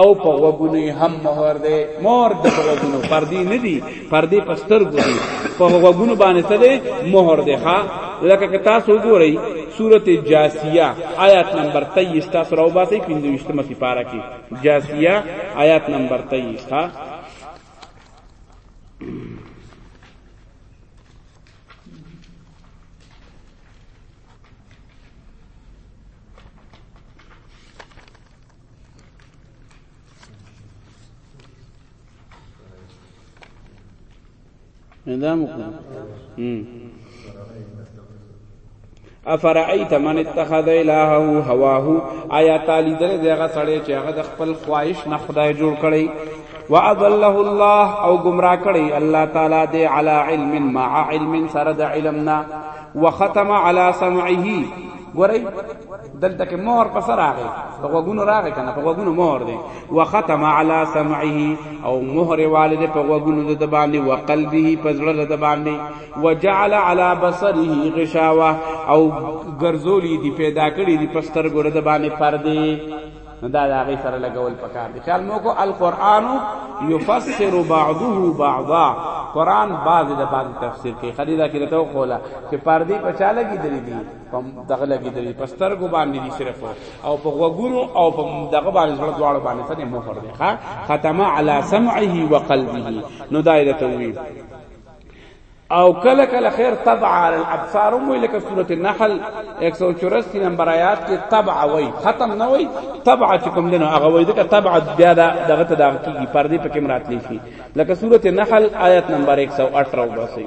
او په وګونو هم مهر دی مهر د وګونو پردي نه دي پردي پستر ګوري په وګونو باندې څه دی مهر دی ها لکه که تاسو وګورئ سورته جاسیه آیات نمبر 23 تاسو راو باسي 25مه سپاره کې جاسیه آیات نمبر 23 ها دا مکو افرایت من اتخذ الهه هواه آیا تعالی دې دغه سړی چې هغه د خپل خواهش نه خدای جوړ کړي واضله الله او گمراه کړي الله تعالی دې علی علم مع علم سره د علمنا وختم علی سمعه ګورئ دلته کې مهر په سر راغی په غوګونو راغی کنه په غوګونو مهر دی وختم علی سمعه او مهر والد په غوګونو د باندې وقلبه په زړه د باندې وجعل علی بصره غشاوه او ګرځولی دی پیدا کړی دی پستر ګور د باندې پردې نو دا د هغې سره لګول پکار دي خیال مو کو القرآن یفسر بعضه بعضا قرآن بعضې د بعضې تفسیر کوي خدي دا کې راته وښوله چې پردې په چا لګېدلې دي پم دغه لګی دی پستر کو باندې دي صرف او په غوګونو او په دغه باندې زړه دواړو باندې ته مو خور دی ښا ختم علی سمعه وقلبه نو دایره توی او کله کله خیر طبع علی الابصار مو لکه سوره النحل 184 نمبر آیات کې طبع وای ختم نه وای طبع چې کوم دنو هغه وای دغه طبع بیا دغه ته دغه کیږي پردې پکې مراتلی شي لکه سوره النحل آیت نمبر 118 وباسي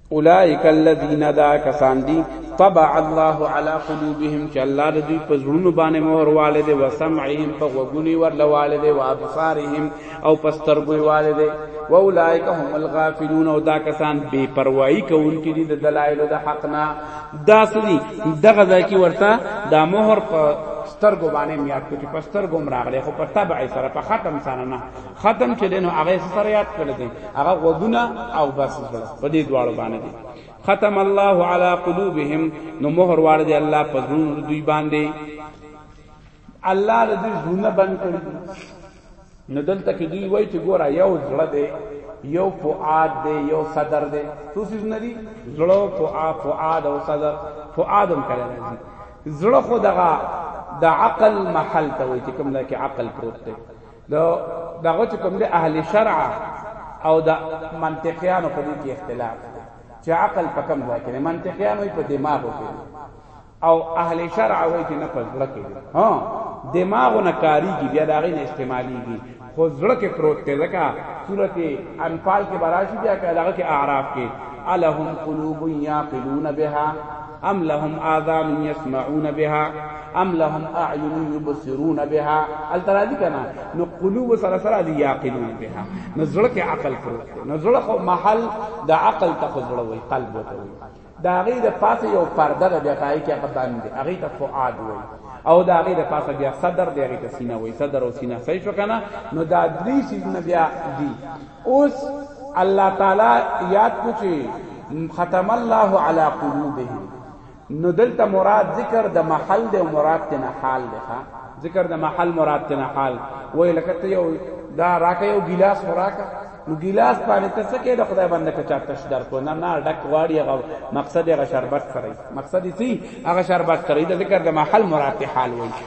اولئک الذین دا کسان دی طبع الله علی قلوبهم چې الله د دوی په زړونو باندې مهر والد او سمعهم په غوګونی ورل والد او ابصارهم او په سترګو والد و اولئک هم الغافلون او دا کسان بے پروايي کوونکي دي د دلایل د حق نه داسري دغه ځکه ورته دا مهر په سترګو باندې میاد کوي په سترګو مراغله خو په تبع سره په ختم سره نه ختم چې دینو هغه سره یاد کړل دي هغه غوونه او بس زړه په دې دواړو باندې دي ختم الله علی قلوبهم نو مہر واړ دی الله په زړونو دوی باندې الله د دې زړونه بند کړی نو دلته کې دوی وایي چې ګوره یو زړه دی یو فعاد دی یو صدر دی څه څه نه دي زړه فعاد فعاد او صدر فعاد هم کړی زړه خو دغه د عقل محل ته وایي چې کوم ځای کې عقل پروت دی د دغه چې کوم د اهل شرع او د منطقيانو په دې کې اختلاف دی چې عقل په کوم ځای کې منطقيان وي په دماغ کې او اهل شرع وي چې نه په زړه کې دي ها دماغ نه کاریږي بیا دا غي نه استعماليږي خو زړه کې پروت دی ځکه سورته انفال کې براشي بیا کې هغه کې اعراف کې الہم قلوب یاقلون بها ام لهم آذان يسمعون بها ام لهم اعين يبصرون بها التراضي کنا نو قلوب سره سره دي يعقلون بها نزړه کې عقل فروت نزړه خو محل د عقل ته خزړه وي قلب ته وي دا غي د پاسه یو پرده ده بیا پای کې هغه باندې هغه ته فؤاد وي او دا غي د پاسه بیا صدر دی هغه ته سینه وي صدر او سینه صحیح شو کنه نو دا درې سیزونه بیا دي اوس الله تعالی یاد کو چې ختم الله علی قلوبهم نو دلته مراد ذکر د محل دی او مراد تنه حال دی ها ذکر د محل مراد تنه حال وای لکه ته یو دا راکه یو ګلاس وراکه نو ګلاس باندې ته څه کې د خدای بنده کې چاته شدار کو نه نه ډک غواړي هغه مقصد هغه شربت سره مقصد یې هغه شربت سره د ذکر د محل مراد حال وای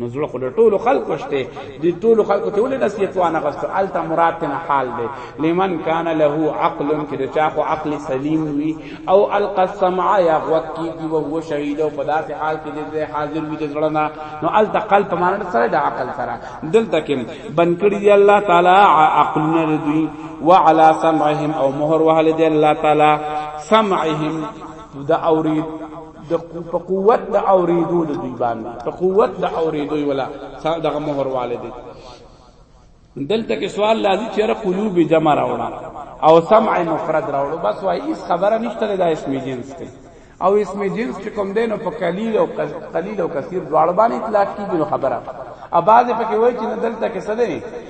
نو زړه خو د ټولو خلکو شته د ټولو خلکو ته ولې نصیحت وانه غستو الته مراد ته نه حال دی لمن کان له عقل چې د چا خو عقل سلیم وي او القى السمع یا غوکی دی او هو شهید او په داسې حال کې دی حاضر وي د زړه نه نو الته قلب مانند سره د عقل سره دلته کې بنکړي دی الله تعالی عقل نه دی وعلى سمعهم او مهر وهل دی الله تعالی سمعهم د اورید د په قوت د اوریدو د دوی باندې په قوت د اوریدو ولا دغه مہر والده دلته کې سوال لازم چې را قلوب جمع راوړه او سمع مفرد راوړه بس وای هیڅ خبره نشته د اسم جنس کې او اسم جنس چې کوم دینو په قلیل او قلیل او کثیر دواړه باندې اطلاق کیږي نو خبره اباظه پکې وای چې نه دلته کې څه دی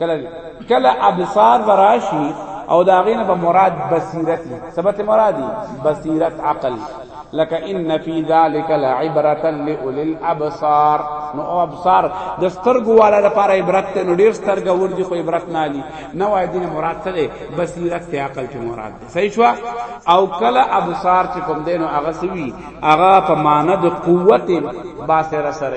کله کله ابصار براشي او دا غینه به مراد بصیرت سبت مرادی بصیرت عقل لك ان في ذلك لعبره لاولي الابصار نو ابصار د سترګو والا لپاره عبرت ته نو ډیر سترګه ورږي خو عبرت نه علي نه وای دین مراد څه دی بصیرت ته عقل ته مراد دی صحیح شو او کله ابصار چې کوم دینو هغه سوي هغه په معنی د قوت باصره سره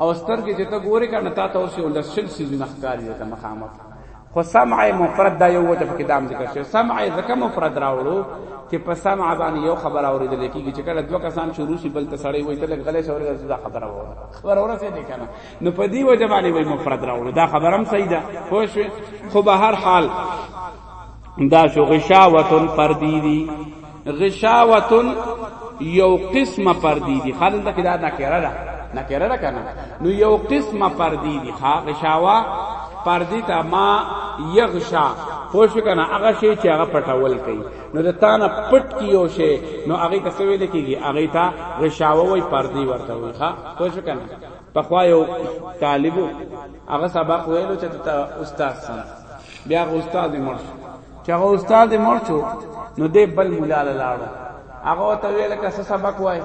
او سترګې چې ته ګورې کنه تا ته اوس یو لسل سیزونه ښکاري درته مخامخ خو سمع مفرد دا یو وجه پکې دام ذکر شوی سمع ځکه مفرد راوړو چې په سمع باندې یو خبر اورېدل کېږي چې کله دوه کسان شروع شي بل ته سړی وایي ته لږ غلی شې اورېږه دا خبره وره خبره وره څه دی که نه نو په دې وجه باندې وایي مفرد راوړو دا خبره هم صحیح ده پوه شوې خو به هر حال دا شو غشاوتن پردی دی غشاوتن یو قسمه پردی دی خالن دا کدا نکره ده نکره ده کنه نو یو قسمه پردی دی خا غشاوا پردی تا ما یغشا پوه شو کنه هغه شی چې هغه پټول کوي نو د تانه پټ کیو شی نو هغه ته سوي لکېږي هغه ته غشاوه وای پردی ورته وای ښا پوه شو کنه په خوا یو طالبو هغه سبق ویلو چې ته استاد سره بیا استاد مرشد چې هغه استاد مړ شو نو دې بل مولا لاړو هغه ته ویل که څه سبق وای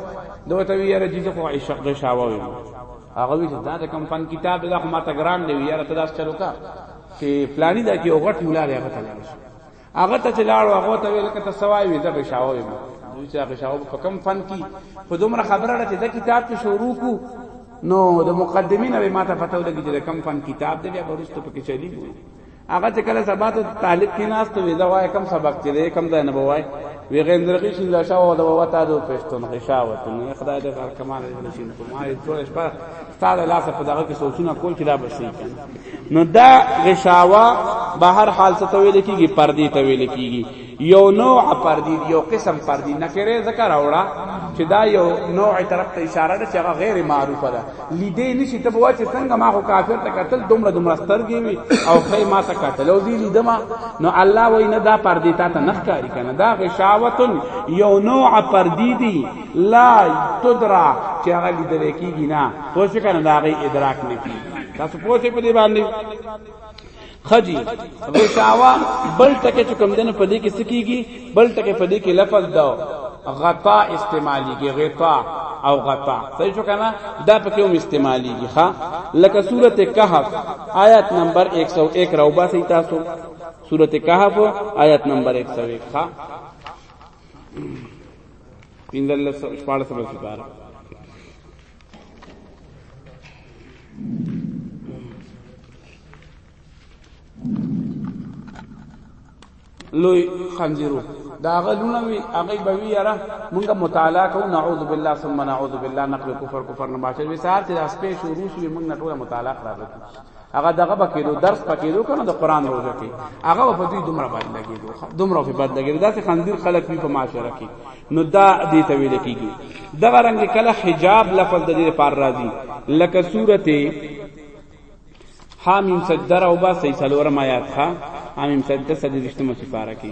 دوی ته ویل چې خو عشق د شاوه وي هغه وی دا د کم فن کتاب دا خو ماته ګران دی یاره ته داس چلو کا چې پلاني دا کې وغټ مولا دی هغه ته لاړ شو هغه ته چې لاړو هغه ته ویل که ته سوای وي دا به شاوه وي دوی چې هغه شاوه په کم فن کې خو دومره خبره ده چې دا کتاب ته شروع کو نو د مقدمین به ماته پته ولګی چې کم فن کتاب دی بیا ورسته پکې چلی وي هغه چې کله سبا ته طالب کې ناس ته ویدا وای کم سبق چې دی کم ځای نه بوای وی غندرغی شین دا شاو دا وتا دو پښتون غشاوت نه خدای دې کار کمال دې شین کوم آی ټول شپه ستاره لاس په دغه کې سوچونه کول چې دا بسې کنه نو دا غشاوا به هر حال څه تویل کیږي پردی تویل کیږي یو نوع پردی دی یو قسم پردی نه کړي ذکر اوړه چې دا یو نوع طرف ته اشاره ده چې هغه غیر معروفه ده لیدې نشي ته بوا چې څنګه ما خو کافر ته قتل دومره دومره سترګې وي او خې ما ته قتل او زی لیدم نو الله وای نه دا پردی تا ته نخکاری کنه دا غشاوت یو نوع پردی دی لا تدرا چې هغه لیدل کیږي نه پوه شو کنه دا غي ادراک نه کیږي تاسو پوه شئ په دې باندې خجی غشاوا بل ټکه چې کوم دنه پدې کې سکیږي بل ټکه پدې کې لفظ دا غطا استعمالیږي غطا او غطا صحیح شو کنه دا پکې هم استعمالیږي ها لکه سورته کهف آیت نمبر 101 روبا سي تاسو سورته کهف آیت نمبر 101 ها پینځل شپږ سره لوی خنزیرو دا غلونه وی هغه به وی یاره مونږه مطالعه کو نعوذ بالله ثم نعوذ بالله نقل کفر کفر نه باشه وی سار چې اسپې شروع شي مونږ ټول مطالعه خراب کړو هغه دغه بکیدو درس پکیدو کنه د قران روزه کې هغه په دې دومره باندې لګیدو دومره په بد لګیدو داسې خندیر خلک وی په معاشره کې نو دا دې ته ویل کیږي دغه رنگ کله حجاب لفظ د دې پر راضی لکه سورته حامیم صدر او با سی سلور ما یاد خا حامیم صدر صدر رشتمه سفاره کې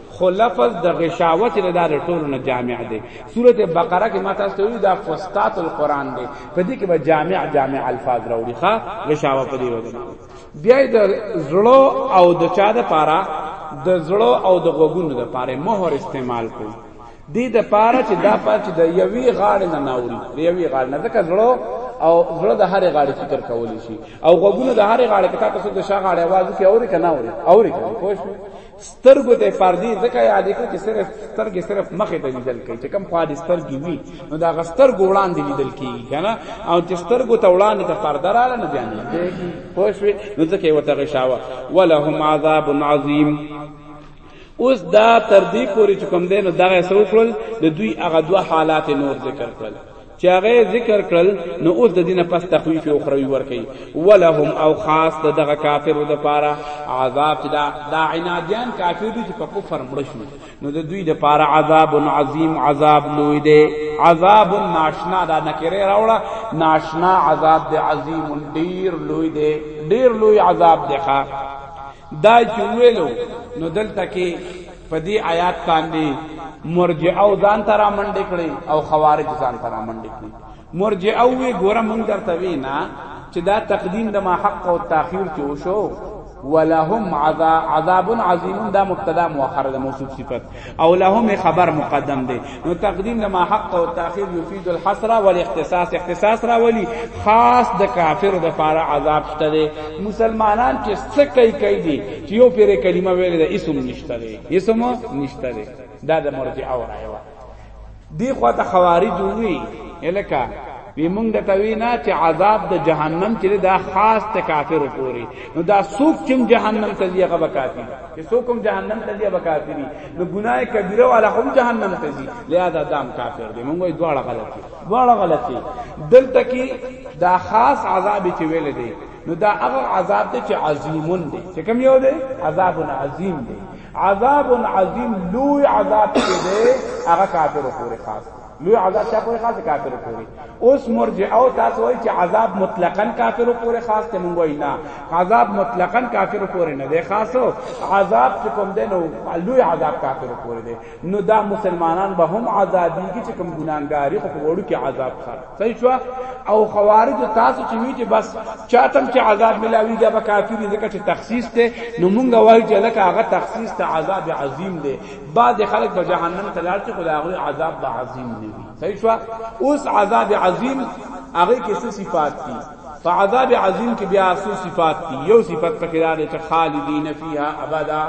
خو لفظ د غشاوه چې دا د ټولو نه جامع دی سوره بقره کې ما تاسو ته ویل دا فستات القرآن دی په دې کې به جامع جامع الفاظ راوړي ښا غشاوه په دې وجه بیا د زړه او د چا د پاره د زړه او د غوګونو د پاره مهر استعمال کوي دې د پاره چې دا پاره چې د یوې غاړې نه ناوري د یوې غاړې نه ځکه زړه او زړه د هرې غاړې فکر کولی شي او غوګونه د هرې غاړې کته تاسو د شا غاړې आवाज کې اوري کنه اوري اوري پوه شئ سترګو ته پردي ځکه یاد کړئ چې صرف سترګې صرف مخې ته لیدل کوي چې کم خوا دې سترګې وي نو دا غستر ګوړان دې لیدل کیږي کنه او چې سترګو ته وړاندې ته پرده رااله نه بیان کیږي خو شوي نو ځکه وته غشاوه ولهم عذاب عظیم اوس دا تر دې پورې چې کوم دینو دغه سوکړل د دوی هغه دوه حالات نور ذکر کړل چې هغه ذکر کړل نو اوس د دینه پس تخویف او خروی ورکي ولهم او خاص د دغه کافرو د پاره عذاب چې دا دا عنادیان کافر دي چې په کفر مړ شو نو د دوی د پاره عذاب عظیم عذاب لوی دی عذاب ناشنا دا نکره راوړه ناشنا عذاب دی عظیم ډیر لوی دی ډیر لوی عذاب دی ښا دا چې ویلو نو دلته کې په دې آیات باندې مرجعه او ځان ترا منډې کړې او خوارج ځان ترا منډې کړې مرجعه وی ګوره مونږ درته وی نه چې دا تقدیم د ما حق او تاخير چې وشو ولهم عذاب عظیم دا مبتدا مؤخر د موصوف صفت او لهم خبر مقدم دی نو تقدیم د ما حق او تاخير یفید الحصر والاختصاص اختصاص را ولی خاص د کافر د پاره عذاب شته دي مسلمانان چې څه کوي کوي دي چې یو پیر کلمه ویل ده اسم نشته دي اسم نشته دي دا د مرجع او رایوا دی خو ته خوارج وی الکا وی مونږ د توی نه چې عذاب د جهنم چې دا خاص ته کافر پوری نو دا سوق چم جهنم ته دی هغه بکاتی چې سوق هم جهنم ته دی بکاتی نو ګناه کبیره والا هم جهنم ته ځي لہذا دام کافر دی مونږ دواړه غلط دي دواړه غلط دي دلته کې دا خاص عذاب چې ویل دی نو دا هغه عذاب دی چې عظیمون دی چې کوم یو دی عذاب عظیم دی عذاب عظیم لوی عذاب چې دی هغه کافر پورې خاص دی لوی عذاب چا پورې خاص کافر پورې اوس مرجئه او تاسو وایي چې عذاب مطلقاً کافر پورې خاص ته مونږ وایي نه عذاب مطلقاً کافر پورې نه دی خاصو عذاب چې کوم دی نو لوی عذاب کافر پورې دی نو دا مسلمانان به هم عذابي کې چې کوم ګناګاری خو وړو کې عذاب خاص صحیح شو او خوارج تاسو چې وی چې بس چاتم چې عذاب ملاوي دا به کافر ځکه چې تخصیص ته نو مونږ وایي چې لکه هغه تخصیص ته عذاب عظیم دی بعض خلک به جهنم ته لاړ شي خو د هغوی عذاب به عظیم نه وي صحیح شو اوس عذاب عظیم هغه کې څه صفات دي په عذاب عظیم کې بیا څه صفات دي یو صفت پکې دا دی چې خالدین فیها ابدا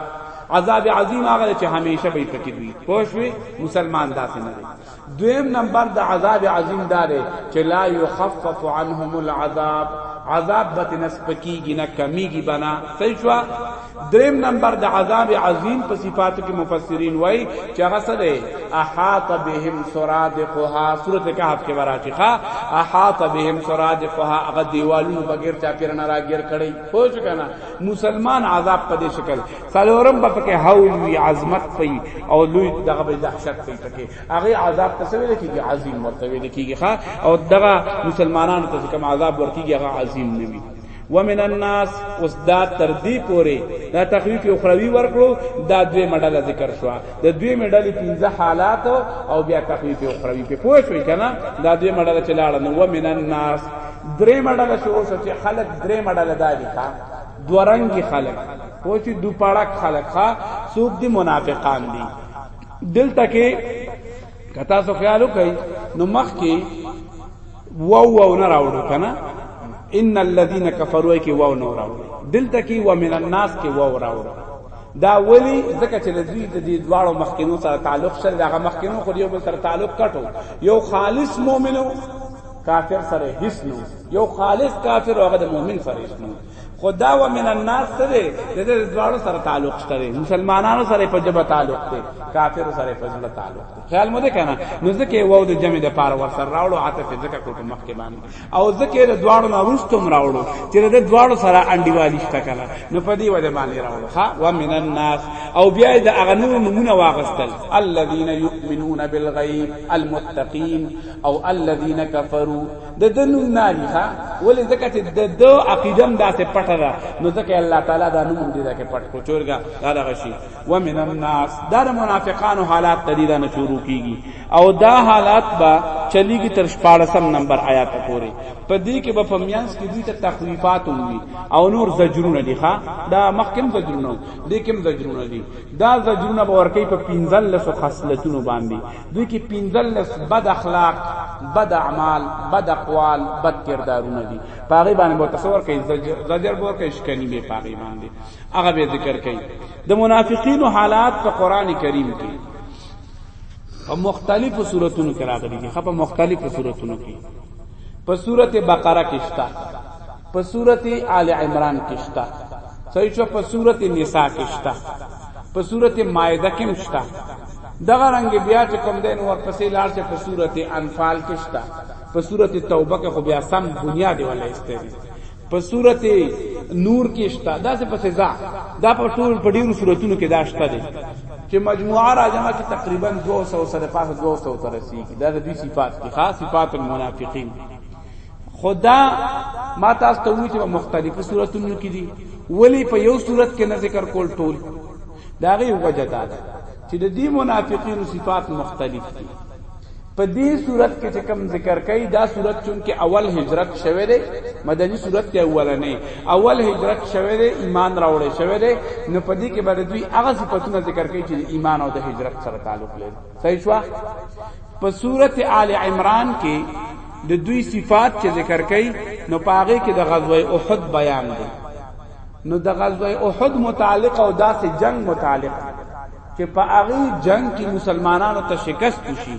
عذاب عظیم هغه چې همیشه به پکې وي پوه شوې مسلمان داسې نه دی دویم نمبر د عذاب عظیم داره چې لا یخفف عنهم العذاب عذاب به تنس پکیږي نه کمیږي بنا صحیح شو دریم نمبر د عذاب عظیم په صفاتو کې مفسرین وای چې هغه څه دی احاط بهم سرادقها سورته کهف کې وراشي ښا احاط بهم سرادقها هغه دیوالونو بغیر چا پیر نه راګیر کړي پوه شو کنه مسلمان عذاب په دې شکل څلورم به پکې حول وی عظمت پي او لوی دغه به دهشت پي پکې هغه عذاب ته څه ویل کیږي عظیم ورته ویل کیږي ښا او دغه مسلمانانو ته کوم عذاب ورکیږي هغه عظیم نه وي ومن الناس اوس دا تر دې پورې دا تخویف اخروی ورکړو دا دوی مډاله ذکر شو د دوی مډالې پنځه حالات او بیا تخویف اخروی په پوه شوي کنه دا دوی مډاله چلاړه نو ومن الناس درې مډاله شو چې خلک درې مډاله دالي ښا دو رنگی خلق پوچی دو پړک خلق خا سوک دی منافقان دی دل تکي کتا سو خیال وکي نو مخ کې واو واو نه راوړو کنه ان الذين كفروا کې واو نه راوړو دلته کې و من الناس کې واو راوړو دا ولی ځکه چې د دوی د دې دواړو مخکینو سره تعلق سره دغه مخکینو خو یو بل سره تعلق کټو یو خالص مؤمنو کافر سره هیڅ نو یو خالص کافر او هغه د مؤمن سره هیڅ نو خدا و من الناس سره د دې دواړو سره تعلق شته مسلمانانو سره په جبه تعلق دی کافر سره په ځړه تعلق دی خیال مو ده کنه نو ځکه وو د جمع د پاره ور سره راوړو عاطف ځکه کوټه مخ کې باندې او ځکه د دواړو نه روستم راوړو چې د دواړو سره انډیوالی شته کنه نو په دې وجه باندې راوړو ها و من الناس او بیا د اغنو نمونه واغستل الذين يؤمنون بالغيب المتقين او الذين كفروا د د نوم ناری ښا ولې ځکه چې د د عقیدم داسې پټه ده نو ځکه الله تعالی دا نوم دې ځکه پټ کو چورګا دا دغه شي ومن الناس دا د منافقانو حالات تدې نه شروع کیږي او دا حالات با چلیږي تر 14 نمبر آیات پورې په دې کې به فمیانس کې دې ته تخویفات وي او نور زجرونه دي ښا دا مخکم زجرونه دي کوم زجرونه دي دا زجرونه به ورکی په 15 لسو خصلتونو باندې دوی کې پنځلس بد اخلاق بد اعمال بد اقوال بد کردارونه دي پاغي باندې به تصور کوي زجر به کوي شکنی به پاغي باندې هغه به ذکر کوي د منافقینو حالات په قران کریم کې په مختلفو صورتونو کې راغلي دي په مختلفو صورتونو کې په سورته بقره کې شته په سورته آل عمران کې شته صحیح شو په سورته نساء کې شته په سورته مائده کې مشتا دغه رنگ بیا چې کوم دین ورپسې لار چې په سورته انفال کې شتا په سورته توبه کې خو بیا سم دنیا دی ولا استری په سورته نور کې شتا دا څه په سزا دا په ټول په ډیرو سوراتونو کې دا شته دي چې مجموعه راجمه کې تقریبا 200 سره پاسه 200 تر رسیدي دا د دې صفات کې خاص صفات المنافقین خدا ما تاسو ته وی چې په مختلفو صورتونو کې دي ولی په یو صورت کې نه ذکر کول ټول دا غي وجه ده چې د دې منافقینو صفات مختلف دي په دې صورت کې چې کوم ذکر کوي دا صورت چون کې اول هجرت شوه دی مدني صورت کې اولنې اول هجرت شوه دی ایمان راوړې شوه دی نو په دې کې باندې دوی هغه صفاتونه ذکر کوي چې ایمان او د هجرت سره تعلق لري صحیح شو په سورته آل عمران کې د دوی صفات چې ذکر کړي نو پاغه کې د غزوه احد بیان دي نو د غزوه احد متعلق او داسې جنگ متعلق چې په هغه جنگ کې مسلمانانو ته شکست وشي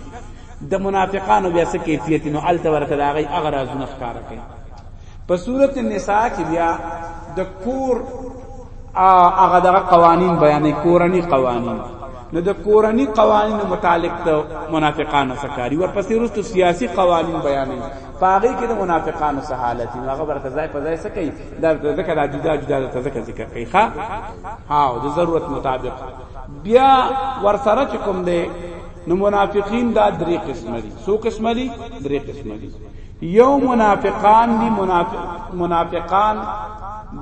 د منافقانو بیا څه کیفیت نو الته ورته هغه اغراض نخکار کوي په سورت النساء کې بیا د کور هغه دغه قوانین بیانې کورنی قوانین نو د کورنی قوانینو متعلق ته منافقانو سکاری ورپسې وروسته سیاسی قوانین بیانې پاغي کې د منافقانو سه حالت نو هغه ورته ځای په ځای سکی دا ذکر د جدا جدا د ذکر ذکر کوي ها ها د ضرورت مطابق بیا ورسره چکم دی نو منافقین دا درې قسم دي سو قسم دي درې قسم دي یو منافقان دی منافق منافقان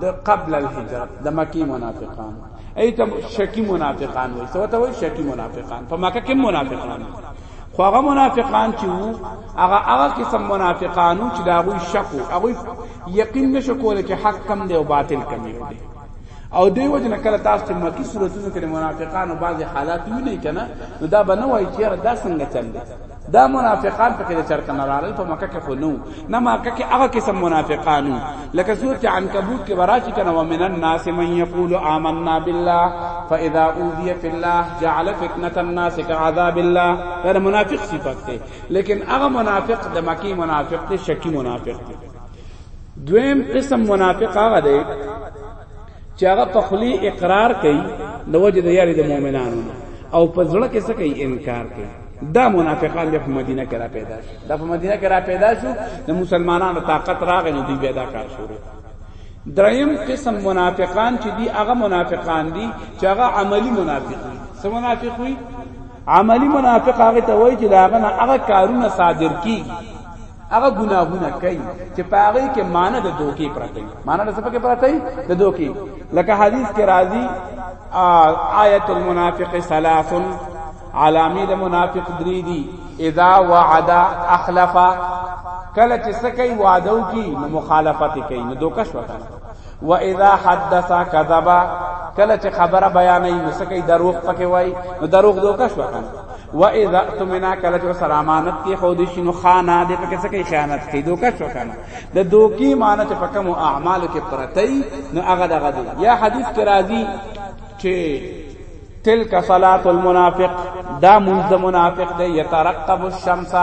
د قبل الهجرت د مکی منافقان ایت شکی منافقان وای سو ته وای شکی منافقان په مکه کې منافقان خو هغه منافقان چې وو هغه هغه قسم منافقانو چې دا غوي شکو هغه یقین نشو کولای چې حق کم دی او باطل کم دی او دی وجه نه کله تاسو چې مکی صورتونو کې منافقانو بعضی حالات ویني کنه نو دا به نه وایي چې یاره دا څنګه چل دی دا منافقان پکې د چرته نه راغلي په مکه کې خو نو نه مکه کې هغه قسم منافقانو لکه سورته عنکبوت کې وراشي کنه ومن الناس من یقول آمنا بالله فاذا اوذي في الله جعل فتنه الناس كعذاب الله دا منافق صفت ده لیکن هغه منافق د مکی منافق ته شکی منافق ده دویم قسم منافق هغه دی چې هغه په خلی اقرار کوي د وجه د یاري د مؤمنانو او په زړه کې څه کوي انکار کوي دا منافقان د مدینه کې را پیدا شو د مدینه کې را پیدا شو د مسلمانانو طاقت راغی نو دوی پیدا کار شروع دریم قسم منافقان چې دی هغه منافقان دي چې هغه عملی منافق دي سم منافق وي عملی منافق هغه ته وایي چې دا هغه هغه کارونه صادر کیږي هغه ګناهونه کوي چې پاره کې معنی د دوکي پرته معنی د سپکه پرته د دوکي لکه حدیث کې راځي آیت المنافق ثلاث علامی د منافق درې دي اذا وعد اخلف کله چې سکی وعده کی مخالفت کوي نو دوکش وکړه و اذا حدث كذبا کله چې خبره بیانې نو سکه دروغ پکې وای نو دروغ دوکا شو کنه و اذا تمنا کله چې سره امانت کې خو دې شنو خانه دې پکې سکه خیانت کې دوکا شو کنه د دوکي معنی ته پکم اعمال کې پرتې نو هغه دغه یا حدیث کې راځي چې تلک صلات المنافق دا مونږ د منافق دی یترقب الشمس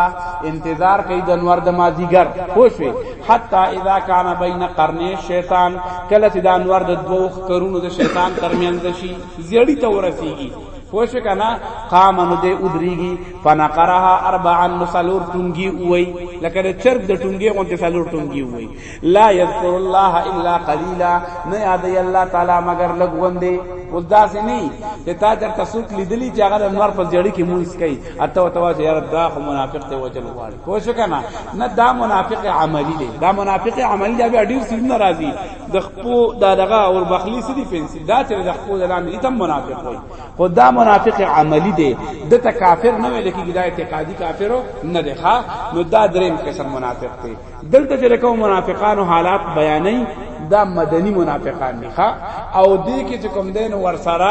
انتظار کوي د نور د مازیګر خوشوي حتا اذا کان بین قرنی شیطان کله چې دا نور د دوه کرونو د شیطان ترمنځ شي زیړی ته ورسیږي پوش کنا قام نو دې ودریږي فنقرها اربعا مسلور ټونګي وای لکه چرګ د ټونګي غونته سلور ټونګي وای لا یذکر الله الا قلیلا نه یادې الله تعالی مگر لږ وندې اوس دا سې نه چې تا در تسوک لیدلی چې هغه انوار په جړی کې مونږ کوي اته او توا چې یار دا خو منافق ته وجل غواړي پوه شو کنه نه دا منافق عملی دی دا منافق عملی دی بیا ډیر سیند راځي د خپو دا دغه او بخلی سړي فنسي دا چې د خپو د لاندې تم منافق وي خو دا منافق عملی دی د ته کافر نه ویل کېږي دا اعتقادي کافرو نه دی ښا نو دا دریم قسم منافق دی دلته چې کوم منافقانو حالات بیانې دا مدني منافقان دي ښا او دې کې چې کوم دین ورسره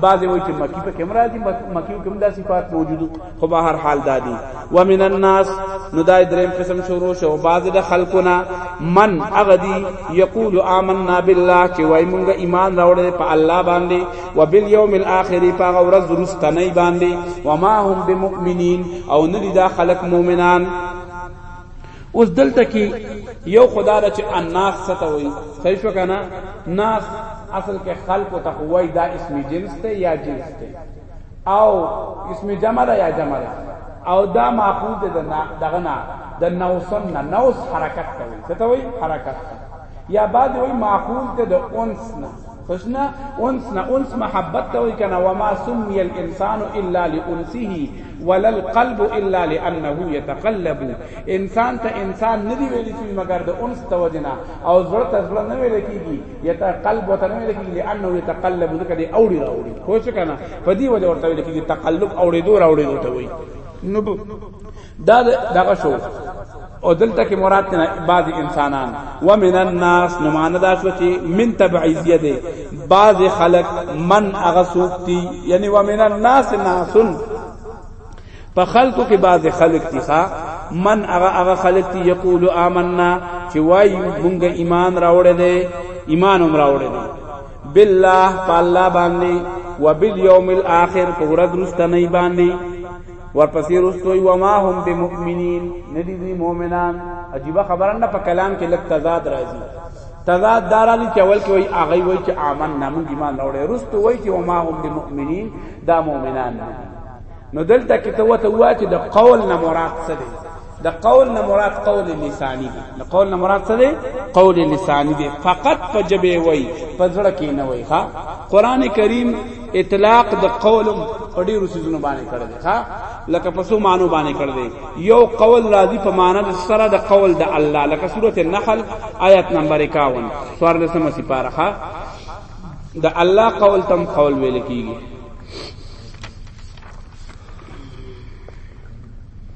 بعضی وایي چې مکی په کیمرا دي مکی کوم دا صفات موجودو خو به هر حال دادي ومن الناس نو دا دریم قسم شروع شو بعض د خلقنا من اغدی یقول آمنا بالله چې وای مونږ ایمان راوړل په الله باندې وبالیوم الاخر په ورځ رستنی باندې وما هم بمؤمنین او ندی دا خلق مؤمنان اوس دلته کې یو خدا ده چې الناس څه ته وایي صحیح شو کنه ناس اصل کې خلق او تقوی دا اسم جنس ته یا جنس ته او اسم جمع ده یا جمع ده او دا معقول ده دغه نه د نوسن نه نوس حرکت ته وایي څه ته وایي حرکت یا بعد وایي معقول ده د انس نه حسن انس نه انس محبت ته وی کنه وما سمي الانسان الا لانسه ولا القلب الا لانه يتقلب انسان ته انسان نه دی ویل شوی مګر د انس ته وجنا او زړه ته زړه نه ویل کیږي یته قلب ته نه ویل کیږي لانه يتقلب ځکه دی اوړي راوړي خو څه کنه په دې وجه ورته ویل کیږي تقلب اوړي دور اوړي ته وی نو دا دغه شو او دلته کې مراد نه بعض انسانان و من الناس نمانه دا شو چې من تبعیزیه دی بعض خلق من هغه سوکتی یعنی و من الناس ناسن په خلقو کې بعض خلق دي ښا من هغه هغه خلق دي یقول آمنا چې وای مونږ ایمان راوړل دي ایمان هم راوړل دي بالله په الله باندې وبالیوم الاخر په ورځ رستنی باندې ورپسې رستوي وما هم بمؤمنین ندی دی مؤمنان عجیب خبره نه په کلام کې لک تضاد راځي تضاد دارالي چې اول کې وای اغه وای چې امن نامو ایمان راوړي رستو وای چې وما هم بمؤمنین دا مؤمنان نو دلته کې ته وته وا چې د قول نه مراد څه دی د قول نه مراد قول لسانی دی د قول نه مراد څه دی قول لسانی دی فقط په جبه وای په زړه کې نه وای ها قران کریم اطلاق د قول په ډیرو سيزونو باندې کړی دی ها لکه په سو معنی باندې کړی دی یو قول راضی په معنی د سره د قول د الله لکه سوره النحل آیت نمبر 51 سوار د سم سپاره ها د الله قول تم قول ویل کیږي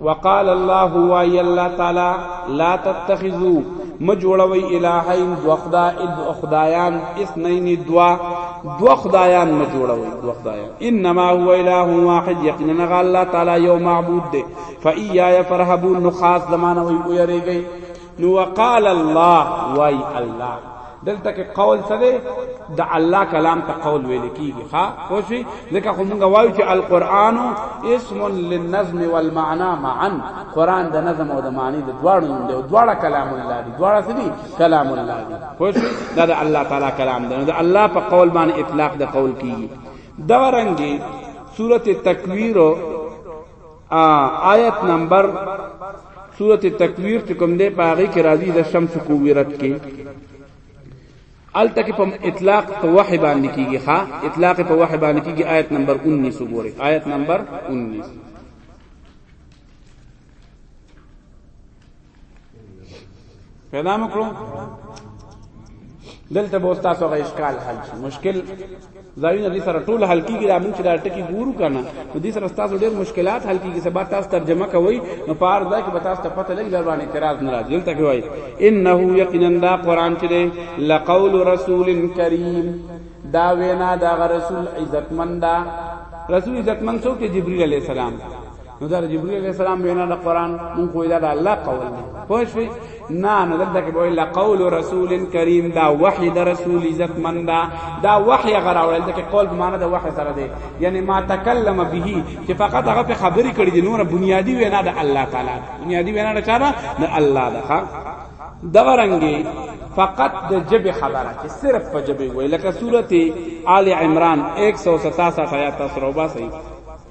وقال الله وای الله تعالی لا تتخذوا مجوړوي الہین دو خدا دو خدایان اثنین دوا دو خدایان مجوړوي دو خدایان انما هو الہ واحد یقینا الله تعالی یو معبود دی فایا فرحبون خاص زمانه وی ویریږي نو وقال الله وای الله دلته کې قول څه دی د الله کلام ته قول ویل کیږي ها خوشي ځکه خو مونږ وایو چې القرآن اسم للنظم والمعنى معا قرآن د نظم او د معنی د دواړو نوم دی او دواړه کلام الله دی دواړه څه دي کلام الله دی خوشي دا د الله تعالی کلام دی د الله په قول باندې اطلاق د قول کیږي دا رنګي سورته تکویر آیت نمبر سورت تکویر چې کوم دی په هغې کې راځي د شمس کویرت کې هلته کې په اطلاق په وحې باندې کېږي ښه اطلاق په وحې باندې کېږي آیت نمبر انیس وګورئ آیت نمبر انیس پیدا مکړو دلته به تاسو غو اشکال حل شي مشکل ځایونه دې سره ټول حل کیږي دا موږ چې دا ټکی ګورو کنه نو دې سره تاسو ډېر مشکلات حل کیږي سبا تاسو ترجمه کوي نو پار دا کې به تاسو ته پته لګي دا باندې اعتراض نه راځي دلته کې وایي انه یقینا دا قران چې دی لقول رسول کریم دا وینا دا رسول عزتمن دا رسول عزتمن څوک جبرئیل علیہ السلام نو دا جبرئیل علیہ السلام وینا د قران مون خو دا الله قول دی پوه شئ نه نو دلته کې وایي لقول رسول کریم دا وحی د رسول عزت من دا دا وحی غراول دلته قول په معنا د وحی سره دی یعنی ما تکلم به چې فقط هغه په خبرې کړې دي نور بنیادی وینا د الله تعالی بنیادی وینا د چا ده د الله ده دغه رنګي فقط د جبه خبره چې صرف په جبه وی لکه سورته آل عمران 167 آیات تاسو راوباسئ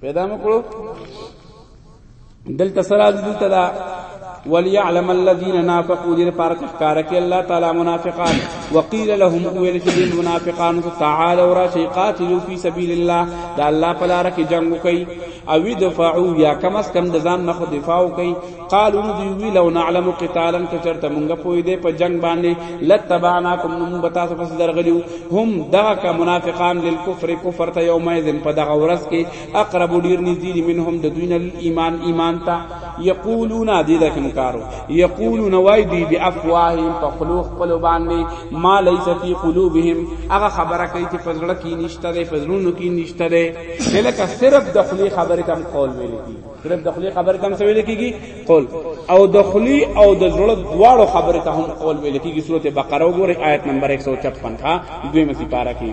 پیدا مکړو دلته سره دلته دا وليعلم الذين نافقوا دې لپاره چې ښکارا کې الله تعالی منافقان وقيل لهم ويل چې دې منافقان تعالوا راشي قاتلوا في سبيل الله دا الله په لار کې جنگ کوي او دفعوا یا کم اس کم د ځان نه خو دفاع کوي قالو دی وی لو نعلم قتالا کچرته مونږ پوی دی په جنگ باندې لتبعناکم نو مونږ تاسو پس درغلیو هم دا کا منافقان للکفر کفر ته یوم اذن په دغه ورځ کې اقرب ډیر نږدې منهم د دوی نه ایمان ایمان ته یقولون دی دا کوم کارو یقولون وای دی بافواههم په خلوق خپل باندې ما لیس فی قلوبهم هغه خبره کوي چې فزړه کې نشته ده فزړونو کې نشته ده لکه صرف د خلی خبره تم قول ویل دي صرف د خلی خبر کم سویل کیږي قول او د خلی او د زړه دواړو خبره ته هم قول ویل کیږي سوره بقره وګورئ آیت نمبر 156 ها دوی مسی پارا کی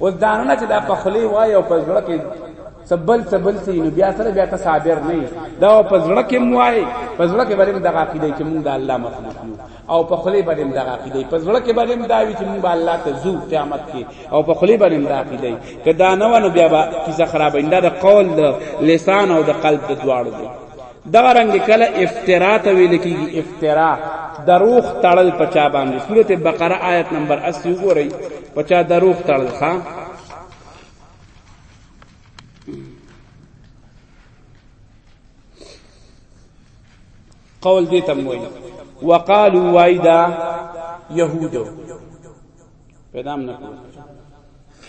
او دانه چې دا په خلی وای او په زړه کې سبل سبل سي نو بیا سره بیا ته صابر نه دا په زړه کې موای په زړه کې باندې دغه عقیده چې موږ د الله مخلوق یو او په خلی باندې دغه عقیده په زړه کې باندې دا وی چې موږ الله ته زو قیامت کې او په خلی باندې دا عقیده کدا نه ونه بیا کیسه خراب انده د قول د لسان او د قلب د دواړو دی دغه رنګ کله افترا ته ویل کیږي افترا دروغ تړل پچا باندې سورته بقره آیت نمبر 80 وګورئ پچا دروغ تړل ښا قول دې تم وایي وقالو وایدا يهودو پیدا نه کړو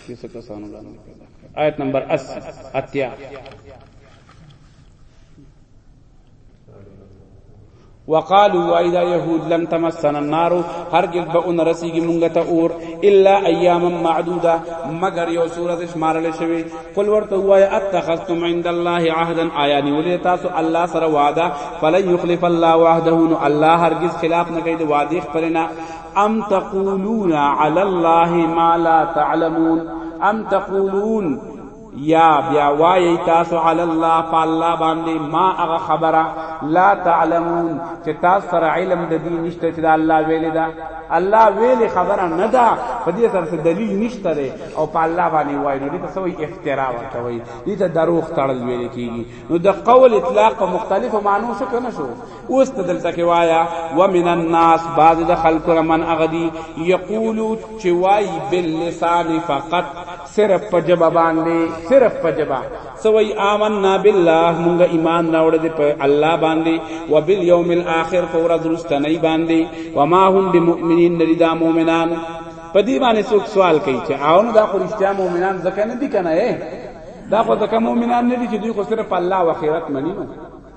چې څه کسانو باندې پیدا آیت نمبر 80 اتیا وقالوا واذا يهود لم تمسنا النار هرگز به ان رسیږي مونږ ته اور الا اياما معدوده مگر یو سورته شمارل شوی قل ورته وای اتخذتم عند الله عهدا آیا نیولې تاسو الله سره وعده فلن يخلف الله وعده نو الله هرگز خلاف نه کوي د وعده خپلنا ام تقولون علی الله ما لا تعلمون ام تقولون یا بیا وای تاسو علی الله په الله باندې ما هغه خبره لا تعلمون چې تاسو سره علم د دې نشته چې الله ویل دا الله ویل خبره نه ده په دې سره څه دلیل نشته ده او په الله باندې وای نو دې ته سوې افترا ورکوي دې ته دروغ تړل ویل کیږي نو د قول اطلاق په مختلفو معنو شو کنه شو اوس ته دلته کې وایا ومن الناس بعض د خلکو من اغدی یقولو چې وای باللسان فقط صرف په جبا باندې صرف په جبا سوی آمنا بالله مونږه ایمان راوړ دې په الله باندې وبالیوم الاخر فور درستنی باندې وما هم بمؤمنین لردا مؤمنان په دې باندې څوک سوال کوي چې آون دا خو رښتیا مؤمنان ځکه نه دي کنه دا خو ځکه مؤمنان نه دي چې دوی خو صرف الله او آخرت مني نو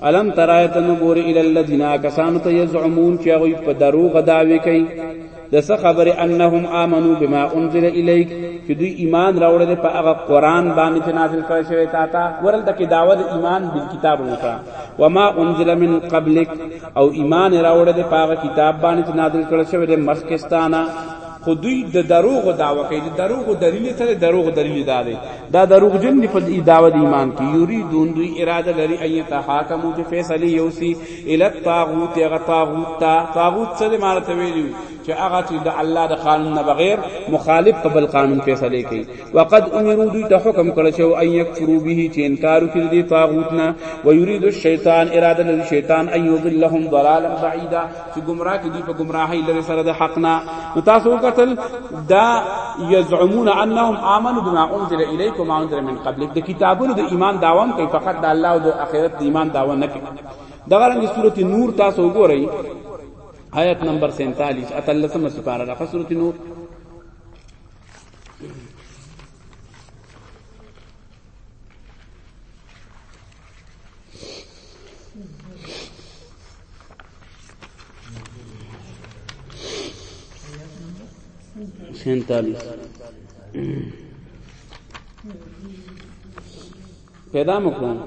الم ترایت نو ګور ال الذین کسان ته یزعمون چې هغه په دروغ داوی کوي د څه خبره انهم امنو بما انزل الیک چې دوی ایمان راوړل په هغه قران باندې چې نازل کړی شوی تا ته ورل تکي داوود ایمان بل کتاب وکړه وما انزل من قبلک او ایمان راوړل په هغه کتاب باندې چې نازل کړی شوی د مخکستانه خو دوی د دروغ داوا کوي د دروغ دلیل سره دروغ دلیل داري دا دروغجن دی په دعوه د ایمان کې یریدون دوی اراده لري اي تحاکمو چې فیصله یوسی ال طاغوت هغه طاغوت تا طاغوت څه مارته ویلو چې هغه چې د الله د قانون نه بغیر مخالف په بل قانون فیصله کوي وقد امروا دوی ته حکم کړی چې اي یکفرو به چې انکار وکړي دی طاغوت نه ويريد الشیطان اراده لري شیطان اي یضلهم ضلالا بعیدا چې گمراه کې دی په گمراهی لري سره د حق نه نو تاسو وکتل دا یزعمون انهم امنوا بما انزل الیک وما انزل من قبلک د کتابونو د ایمان داوام کوي فقط د الله او د آخرت د ایمان داوا نه کوي دا غرنګ سورته نور تاسو وګورئ آیت نمبر 47 اتلسمه سپاره د سورته نور سینتالیس پیدا مکرم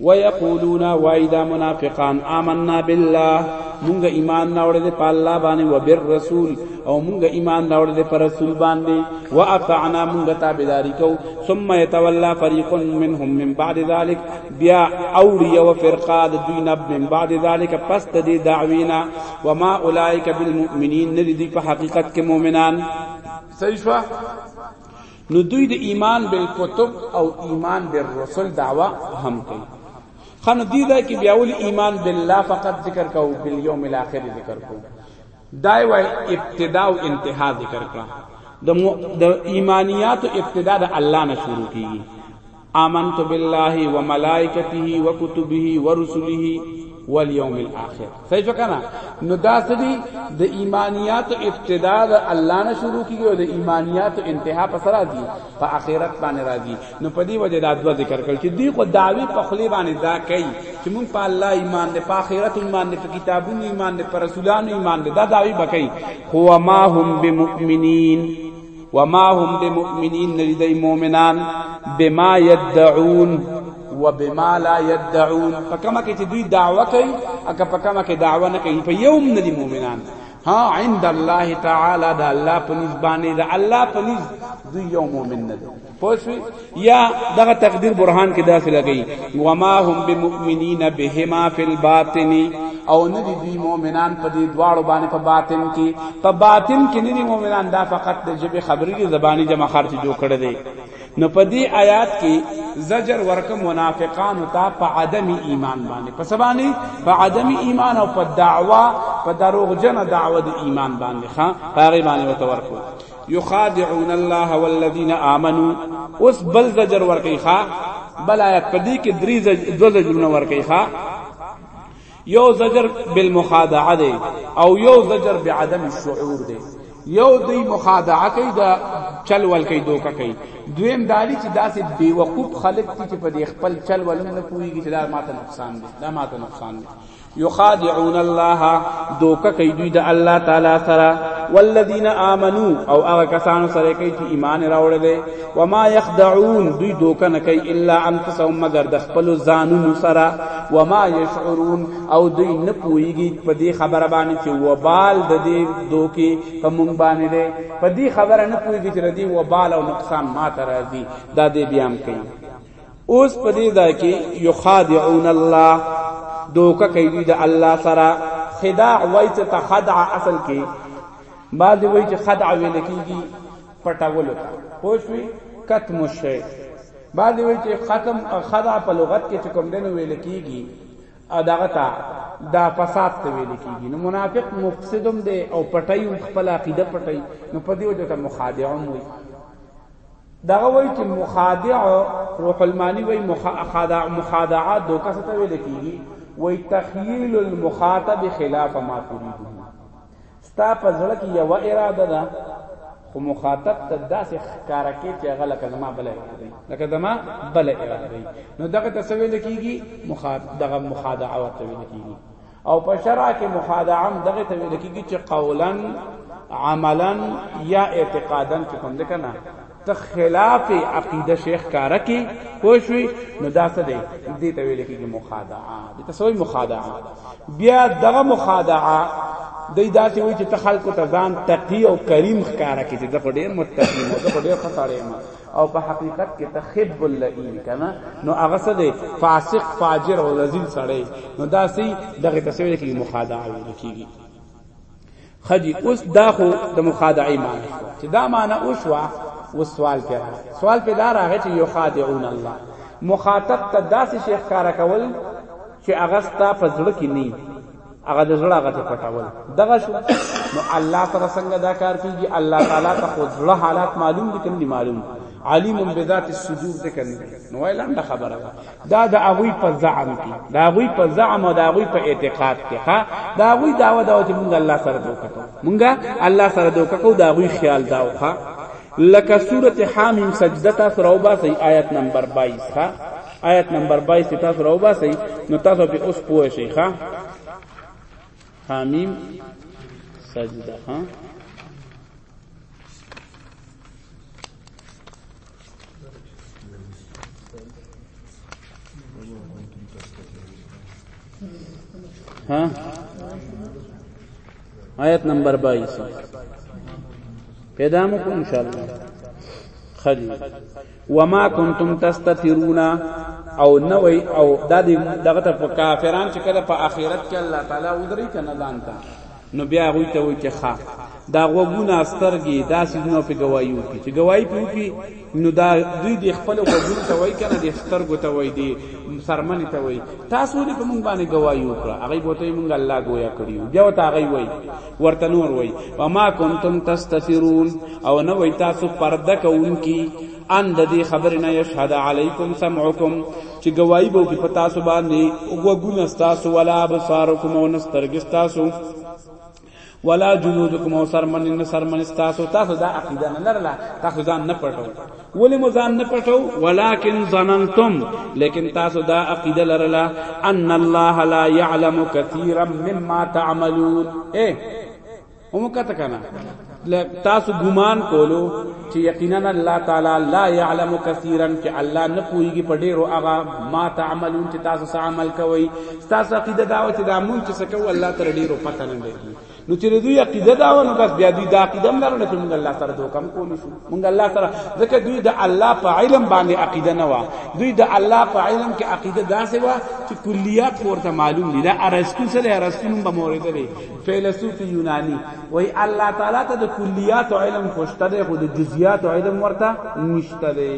ويقولون وايدا منافقان آمنا بالله مونږ ایمان راوړل په الله باندې او بر رسول او مونږ ایمان راوړل په رسول باندې واطعنا مونږ تابعداري کو ثم يتولى فريق منهم من بعد ذلك بیا اوړي یو فرقه د دوی نه من بعد ذالک پس د دې دعوینا وما اولایک بالمؤمنین نه دي په حقیقت کې مؤمنان صحیح شو نو دوی د ایمان بالکتب او ایمان بالرسل دعوا هم کوي خنو دی دا کې بیا ول ایمان بالله فقط ذکر کو بالیوم الاخر ذکر کو دای وای ابتدا او انتها ذکر کړه د ایمانیات ابتدا د الله نه شروع کیږي آمنت بالله وملائکته وکتبه ورسله والیوم الاخر صحیح شو کنه نو دا سدي د ایمانیات ابتدا د الله نه شروع کیږي او د ایمانیات انتها په سره دي په اخرت باندې راځي نو په دې وجه دا دوا ذکر کړل چې دی خو داوی په خلی باندې دا کوي چې مونږ په الله ایمان نه په اخرت ایمان نه په کتابونو ایمان نه په رسولانو ایمان نه دا داوی بکای هو ما هم بمؤمنین وما هم بمؤمنین ندی مؤمنان بما يدعون وبما لا يدعون فكما کې چې دوی دعوه کوي اګه فکما کې دعوه نه کوي په یوم ندی مؤمنان ها عند الله تعالی دا الله پنځ باندې دا الله پنځ دوی یو مؤمن نه پوښوي یا دغه تقدیر برهان کې داسې لګی وما هم بمؤمنین بهما فی الباطن او نه دي دی مؤمنان په دې دواړو باندې په باطن کې په باطن کې نه دي مؤمنان دا فقط د جبه خبرې دي زبانی جمع خرچ جوړ کړي دي نو په دې آیات کې زجر ورک منافقان ته په عدم ایمان باندې په سبانی په عدم ایمان او په دعوا په دروغجن دعوه د ایمان باندې ښا پاره باندې وتورکو یخادعون الله والذین آمنو اوس بل زجر ورکی ښا بل آیت پدې کې درې دو زجرونه ورکی ښا یو زجر بالمخادعه دی او یو زجر بعدم الشعور دی یو دی مخادعه کوي دا چل ول کوي دوکه کوي دویم دالی چې داسې بیوقوف خلک چې په خپل چل ولنه پوریږي چې دا ماته نقصان دی دا ماته نقصان دی یخادعون الله دوکه کوي دوی د الله تعالی سره والذین آمنو او هغه کسانو سره کوي چې ایمان راوړل دي و ما یخدعون دوی دوکه نه کوي الا انفسهم مگر د خپل ځانونو سره و ما یشعرون او دوی نه پويږي په دې خبره باندې چې وبال د دې دوکي په مونږ باندې ده په دې خبره نه پويږي چې ردی وبال او نقصان ما ته راځي دا دې بیان کوي اوس په دې ځای کې یخادعون الله دوکه کوي د الله سره خداع وای چې تخدع اصل کې بعد وای چې خدع ویل کیږي پټول ته پوښوي کتم شی بعد وای چې ختم خدع په لغت کې کوم دین ویل کیږي اداغه تا دا فساد ته ویل کیږي نو منافق مفسدم دی او پټای خپل عقیده پټای نو په دې وجه ته مخادعم وي دغه وای چې مخادع روح المانی وای مخادع مخادعه دوکه څه ته ویل کیږي وای تخیل المخاطب خلاف ما تريده ستا په ځړه کې یو اراده ده خو مخاطب ته داسې ښکارا کې چې هغه لکه زما بل اراده دی لکه زما بل اراده دی نو دغه تصویر کیږي مخاطب دغه مخادعه ورته ویل کیږي او په شرع کې مخادعه دغه ته ویل کېږي چې قولا عملا یا اعتقادا چې کوم دې کنه ته خلاف عقیده شیخ کار کی پوښوي نو دا څه دی دې ته ویل کېږي مخادعه دې ته سوې مخادعه بیا دغه مخادعه دې داسې وي چې ته خلکو ته ځان تقی او کریم ښکارا کړي دغه ډېر متقی مو دغه ډېر خطرې ما او په حقیقت کې تخب اللئیم کنه نو هغه څه دی فاسق فاجر او رزیل سړی نو دا سي دغه تسویل کې مخادعه ویل کیږي خدي اوس دا خو د مخادعه معنی شو چې دا معنی او شو او سوال پیدا سوال پیدا راغی چې یو خادعون الله مخاطب ته داسې شیخ کار کول چې هغه ستا په ځړ کې نه هغه د زړه هغه پټول دغه شو نو الله سره څنګه دا کار کیږي الله تعالی ته خود زړه حالات معلوم دي کنه معلوم علیم بذات الصدور ده کنه نو وای لنډه خبره ده دا د هغه په زعم کې دا هغه په زعم او دا هغه په اعتقاد کې ها دا هغه داوا دا چې مونږ الله سره دوکه کو مونږ الله سره دوکه کو دا هغه خیال دا وخا لکه سوره حامیم سجده تاسو راوباسي آیت نمبر 22 ها آیت نمبر 22 ته تاسو راو باسي نو تاسو په اوس پوه شئ ښا حامیم سجده ها ها آیت نمبر 22 پیدا مو ان شاء الله خدي وما کنتم تستترون او نوې او د دې دغه ته کافران چې کله په آخرت کې الله تعالی ودرې کنه ځان ته نو بیا غوي ته وي چې ښا دا غوګونه سترګي دا سيزونه په گوايي وکي چې گوايي په وکي نو دا دوی د خپل غوګونه ته وای کنه د سترګو ته وای دي سرمن ته وای تاسو دې په مونږ باندې گوايي وکړه هغه بوته مونږ الله گویا کړیو بیا وته هغه وای ورته نور وای وما کنتم تستترون او نه وای تاسو پرده کوونکی ان د دې خبر نه یشهد علیکم سمعکم چې گواہی بو کې پتا سو باندې او وګونه تاسو ولا بصارکم او نسترګ تاسو ولا جنودکم او سرمن سرمن تاسو تاسو دا عقیده نه لرله تاسو ځان نه پټو ولی مو ځان نه پټو ولکن ظننتم لیکن تاسو دا عقیده لرله ان الله لا يعلم كثيرا مما تعملون اے هم کته کنه تاسو ګمان کولو چې یقینا الله تعالی لا يعلم كثيرا چې الله نه پويږي په ډیرو هغه ما تعملون چې تاسو عمل کوي تاسو عقیده دا و چې دا مونږ چې سکو الله تر ډیرو پته نه لګي نو چې دوی عقیده دا ونه بس بیا دوی دا عقیده نه لرله چې موږ الله سره دوه کم کولی شو موږ الله سره ځکه دوی د الله په علم باندې عقیده نه و دوی د الله په علم کې عقیده داسې و چې کلیات ورته معلوم دي دا ارسطو سره ارسطو نوم به مورید دی فیلسوف یونانی وای الله تعالی ته د کلیات علم خوشته دی خو د جزئیات علم ورته نشته دی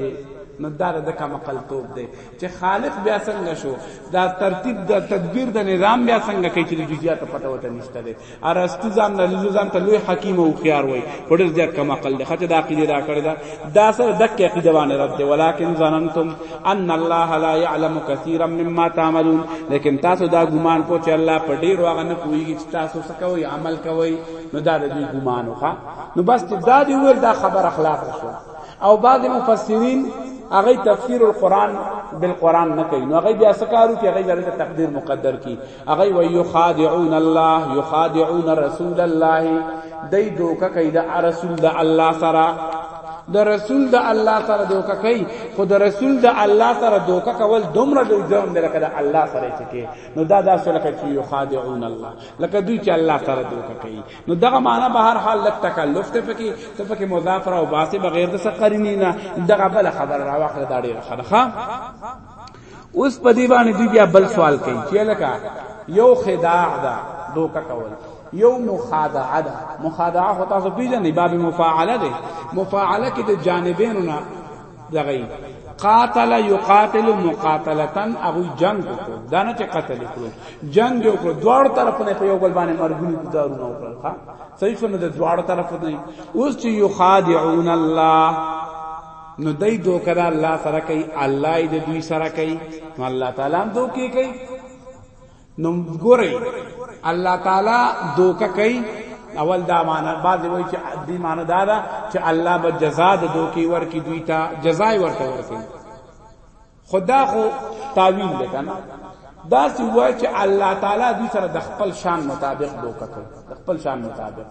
نو دا د کم قلتوب دی چې خالق بیا څنګه شو دا ترتیب د تدبیر د نظام بیا څنګه کوي چې جزئیات پته وته نشته ده ارستو ځان نه لزو ځان ته لوی حکیم او خيار وای په ډېر زیات کم عقل ده خته د عقیده دا کړی دا دا سره د کې عقیده باندې رد ده ولکن ظننتم ان الله لا يعلم كثيرا مما تعملون لیکن تاسو دا ګمان کو چې الله په ډېر واغ نه کوي چې تاسو څه کوي عمل کوي نو دا د ګمان وکړه نو بس دا دی ور دا خبر اخلاق شو او بعض مفسرین هغه تفسیر القرآن بالقرآن نه کوي نو هغه بیا سکارو کې هغه ځل تقدیر مقدر کی هغه وی یخادعون الله یخادعون رسول الله دای دوکه کوي د رسول د الله سره د رسول د الله سره دوکه کوي خو د رسول د الله سره دوکه کول دومره لوی جرم دی لکه د الله سره چې کې نو دا داسې لکه چې یخادعون الله لکه دوی چې الله سره دوکه کوي نو دغه معنا به هر حال لک تکلف ته پکې ته پکې مضاف را او باسي بغیر د سقرینی نه دغه بل خبر را واخله دا ډیره خلخه اوس په دی باندې دی بیا بل سوال کوي چې لکه یو خداع ده دوکا کول یو مخادعه ده مخادعه هو تاسو پیژنې باب مفاعله ده مفاعله کې د جانبینو نه دغه قاتل یقاتل مقاتلتن هغه جنگ وکړو دا نه چې قتل وکړو جنگ وکړو دوړ طرف نه په یو بل باندې مرګونی گزارونه وکړل ها صحیح فن د دوړ طرف نه اوس چې یخادعون الله نو دای دوکر الله سره کوي الله دې دوی سره کوي نو الله تعالی هم دوکي کوي نو ګورئ الله تعالی دوکه کوي اول دا معنا بعد وی چې دې معنا دا ده چې الله به جزاء د دوکي ورکی دوی ته جزاء ورته ورکی خدا خو تعویل ده کنه دا چې وای چې الله تعالی دې سره د خپل شان مطابق دوکه کوي د خپل شان مطابق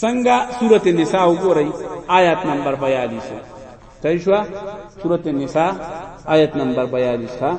څنګه سورته نساء وګورئ آیات نمبر 42 تای شو سورته نساء آیت نمبر 42 ها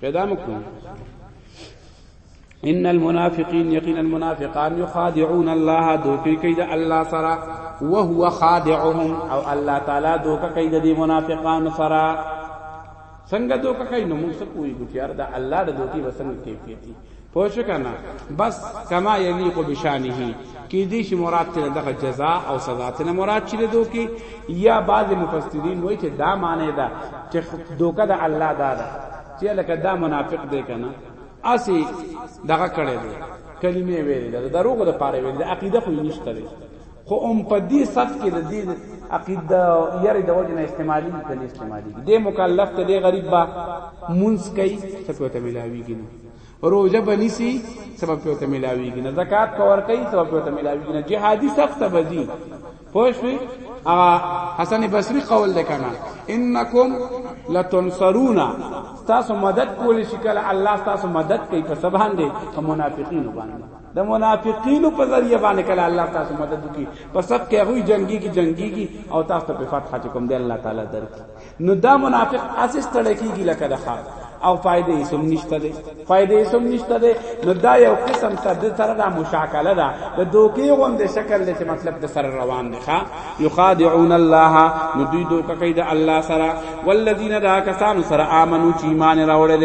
پیدا مکو ان المنافقين يقين المنافقان يخادعون الله دوکي کوي د الله سره وهو خادعهم او الله تعالی دوکه کوي د منافقان سره څنګه دوکه کوي نو موږ څه کوی ګټیار د الله د دوکي وسنګ کیفیت پوه شو کنه بس کما یلیق بشانه کی دی شی مراد تر دغه جزاء او سزا تر مراد چی دو کی یا بعض مفسرین وای چې دا معنی ده چې دوکه د الله دا ده چې لکه دا منافق دی کنه اسی دغه کړی دی کلمه ویل ده دروغ د پاره ویل ده عقیده خو نشته خو هم په دې صف کې د دې عقیده یری د وجه نه استعمالي کې نه استعمالي کې دې مکلف ته دې غریب با مونږ کوي څه کوي ته ملاوي کې نه روزه بنسي سبب ته ملاوي کې نه زکات کور کوي سبب ته ملاوي کې نه جهادي صف ته بزي پوښوي اغا حسن بصری قول ده کنه انکم لتنصرون تاسو مدد کولی شي کله الله تاسو مدد کوي په سبحان دي منافقین باندې د منافقینو په ذریعہ باندې کله الله تاسو مدد وکي په سب کې هغه جنگي کې جنگي کې او تاسو په فتح چې کوم دی الله تعالی درک نو دا منافق اساس تړل کیږي لکه د خار او فائدې یې سم نشته ده فائدې یې سم نشته ده نو دا یو قسم ته د تر دا مشاکله ده د دوکې غوند شکل دې چې مطلب د سر روان دي ښا یخادعون الله نو دوی دوکه کوي د الله سره والذین دا کسان سره امنو چې ایمان راوړل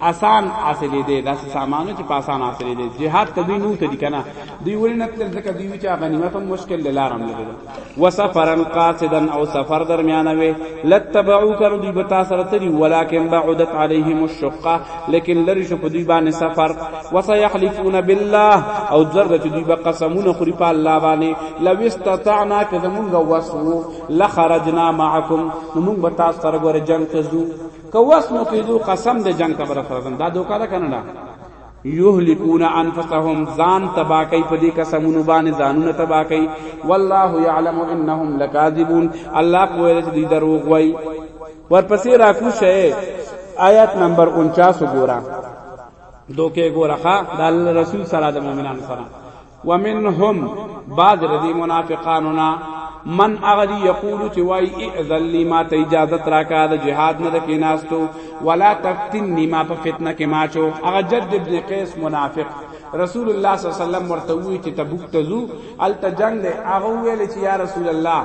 آسان حاصلې دي دا سامانو چې په آسان حاصلې دي جهاد ته دوی نو ته دي کنه دوی ولې نه تل ځکه دوی چې غنیمت هم مشکل لارم لري وسفرا قاصدا او سفر درمیانه وي لتبعو کر دوی به تاسو سره تری ولکن بعدت عليهم الشقه لیکن لری شو په دوی باندې سفر وسيحلفون بالله او زرد چې دوی به قسمونه خوري په الله باندې لو استطعنا کذمون وسو لخرجنا معكم موږ به تاسو سره ګور جنگ ته ځو که وس مو کیدو قسم د جنگ ته برسره ځم دا دوکا ده کنه دا یهلکون انفسهم ځان تبا کوي په دې قسمونو باندې ځانونه تبا کوي والله یعلم انهم لکاذبون الله کوی چې دوی دروغ وای ورپسې راکوشه آیات نمبر 49 وګوره دوکه ګورخه د رسول صلی الله علیه و سلم ومنهم بعض ردی منافقانونا من اغلی یقول چې وای اذن لی ما ته اجازه راکا د جهاد نه کې ناستو ولا تفتنی ما په فتنه کې ما چو هغه جد ابن قیس منافق رسول الله صلی الله علیه وسلم ورته وی چې تبوک ته زو ال تجنگ هغه ویل چې یا رسول الله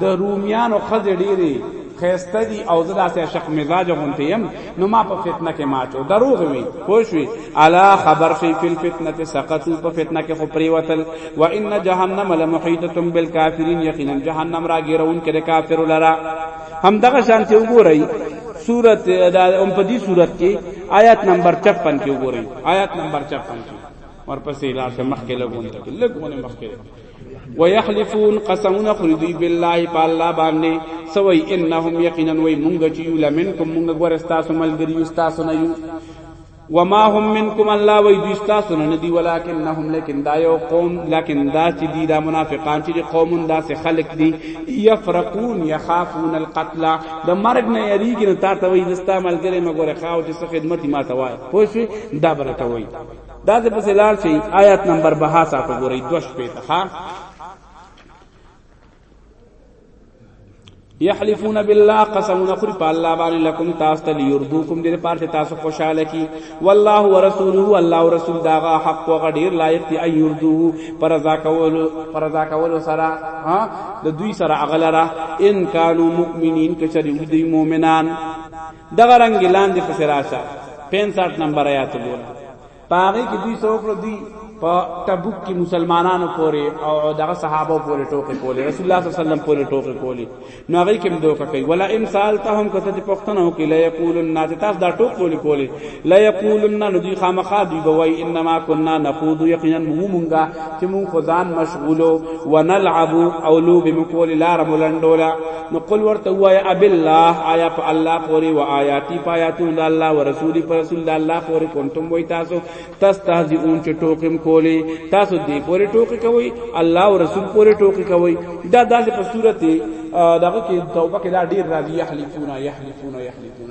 د رومیانو خزه ډیره خیسته دی او زه داسې عشق مزاج غونته يم نو ما په فتنه کې ماچو دروغ وي پوه شوي الا خبر شي فی الفتنه سقطوا په فتنه کې خو پریوتل و ان جهنم لمحیطه بالکافرین یقینا جهنم را ګیرون کې کافر لرا هم دغه شانته وګورئ سورت دا هم په دې سورت کې آیات نمبر 56 کې وګورئ آیات نمبر 56 کې ورپسې لاشه مخکې لګون ته لګونه مخکې ويحلفون قسمنا خردي بالله بالله باندې سوي انهم يقينا وي مونږ چې یو لمنکم مونږ غوړ استاسو ملګری استاسو نه یو وما هم منکم الله وی دوی تاسو نه دی ولکنهم لیکن دا یو قوم لیکن دا چې دی دا منافقان چې قوم دا سه خلق دی یفرقون یخافون القتل د مرګ نه یریږي نو تا ته وی زستا ملګری مګوره خاو چې خدمت ما ته وای پوه شئ دا برته وی دا څه پسې لار شي آیات نمبر 72 ساته ګورئ دوش پېته ها یحلفون بالله قسم نخری په الله باندې لکم تاسو ته یردوکم دې پاره چې تاسو خوشاله کی والله ورسوله الله ورسول داغه حق او غډیر لایق دی ای یردو پر ذا کول پر ذا کول سره ها د دوی سره اغلره ان کانوا مؤمنین کچری دوی مؤمنان دغه رنگ لاندې پس راشه 65 نمبر آیات وګوره پاره کې دوی څوکړه دی په تبوک کې مسلمانانو پورې او دغه صحابه پورې ټوکې کولې رسول الله صلی الله علیه وسلم پورې ټوکې کولې نو هغه کې دوکه کوي ولا ان سالتهم کته چې پښتنه وکړي لا یقولن ناس تاسو دا ټوک کولې کولې لا یقولن نو دوی خامخا دوی بوي انما كنا نخوض یقینا مو مونږه چې مون خدان مشغولو ونلعب او لوب مکول لار مولندولا نو قل ورته وایا اب الله آیا په الله پوری و آیاتی پایاتو د الله و رسول پر رسول الله پوری کنتم وای تاسو تستهزئون چې ټوکم کولی تاسو دی پوری ټوکی کوي الله و رسول پوری ټوکی کوي دا داسې په صورت دغه کې توبه کې دا ډیر راځي یحلفون یحلفون یحلفون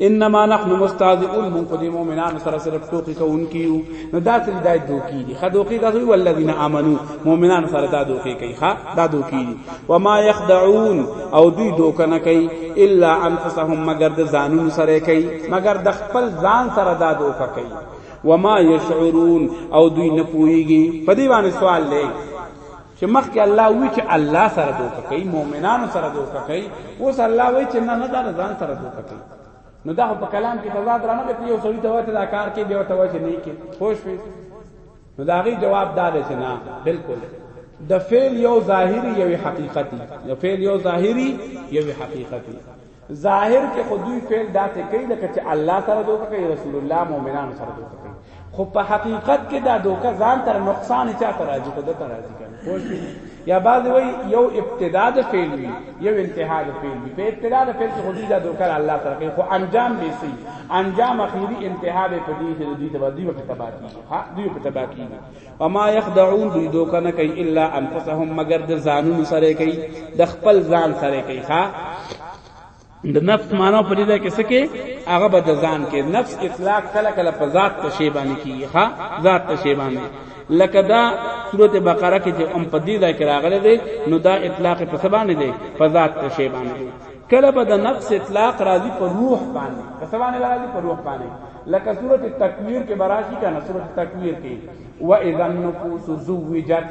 انما نحن مستهزئون من قد مؤمنان سره صرف ټوکی کوونکیو نو دا څه دا دوکې دي خدوکې دا وی ولذین امنو مؤمنان سره دا دوکې کوي ها دا دوکې دي وما يخدعون او دوی دوک نه کوي الا انفسهم مگر د ځانونو سره کوي مگر د خپل ځان سره دا دوک کوي وما يشعرون او دوی نه پويږي په دې باندې سوال لې چې مخکې الله وی چې الله سره دوکه کوي مؤمنانو سره دوکه کوي اوس الله وی چې نه نه دا ځان سره دوکه کوي نو دا په کلام کې تضاد رانه کوي یو سړی ته وایي دا کار کې دی او ته وایي نه کې خوش وي نو دا غي جواب دا دی چې نه بالکل د فعل یو ظاهری یو حقیقتی د فعل یو ظاهری یو حقیقتی ظاهر کې خو دوی فعل داسې کوي لکه چې الله سره دوکه کوي رسول الله مؤمنان سره دوکه کوي خو په حقیقت کې دا دوکه ځان تر نقصان چا تر راځي خو د تر راځي کنه یا بعض وی یو ابتدا د فعل وی یو انتها د فعل وی په ابتدا د فعل کې خو دې دا دوکه الله سره کوي خو انجام به سي انجام اخیری انتها به پدې چې دوی ته دوی په تباکی ها دوی په تباکی وما يخدعون دوی دوکه نه کوي الا انفسهم مگر د ځانونو سره کوي د خپل ځان سره کوي ښا د نفس معنا په دې ده کې څه کې هغه به د ځان کې نفس اطلاق کله کله په ذات ته شی باندې کیږي ها ذات ته شی باندې لکه دا سورته بقره کې چې ام په دې ده کې راغلي دي نو دا اطلاق په څه باندې دی په ذات ته شی باندې کله به د نفس اطلاق راځي په روح باندې په څه باندې راځي په روح باندې لکه سورۃ التکویر کې براشي کنه سورۃ التکویر کې و اذا النفوس زوجت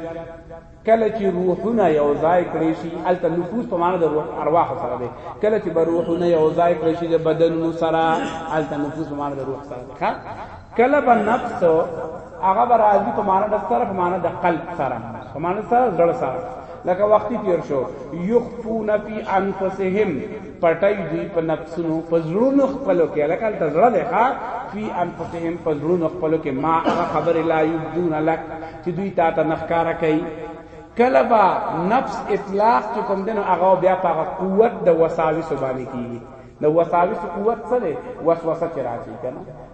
کله چې روحونه یو ځای کړی شي الته نفوس په معنی د روح ارواح سره دی کله چې روحونه یو ځای کړی شي د بدنونو سره الته نفوس په معنی د روح سره ښه کله به نفس هغه به راځي په معنی د سره په معنی د قلب سره په معنی سره زړه سره لکه وخت تیر شو یخفون فی انفسهم پټای دوی په نفسونو په زړونو خپلو کې لکه تل زړه ده ښا فی انفسهم په زړونو خپلو کې ما هغه خبر لا یبدون لک چې دوی تا ته نخکارا کوي کله با نفس اطلاق چې کوم دنو هغه بیا په قوت د وساوس باندې کیږي د وساوس قوت څه ده وسوسه چې راځي کنه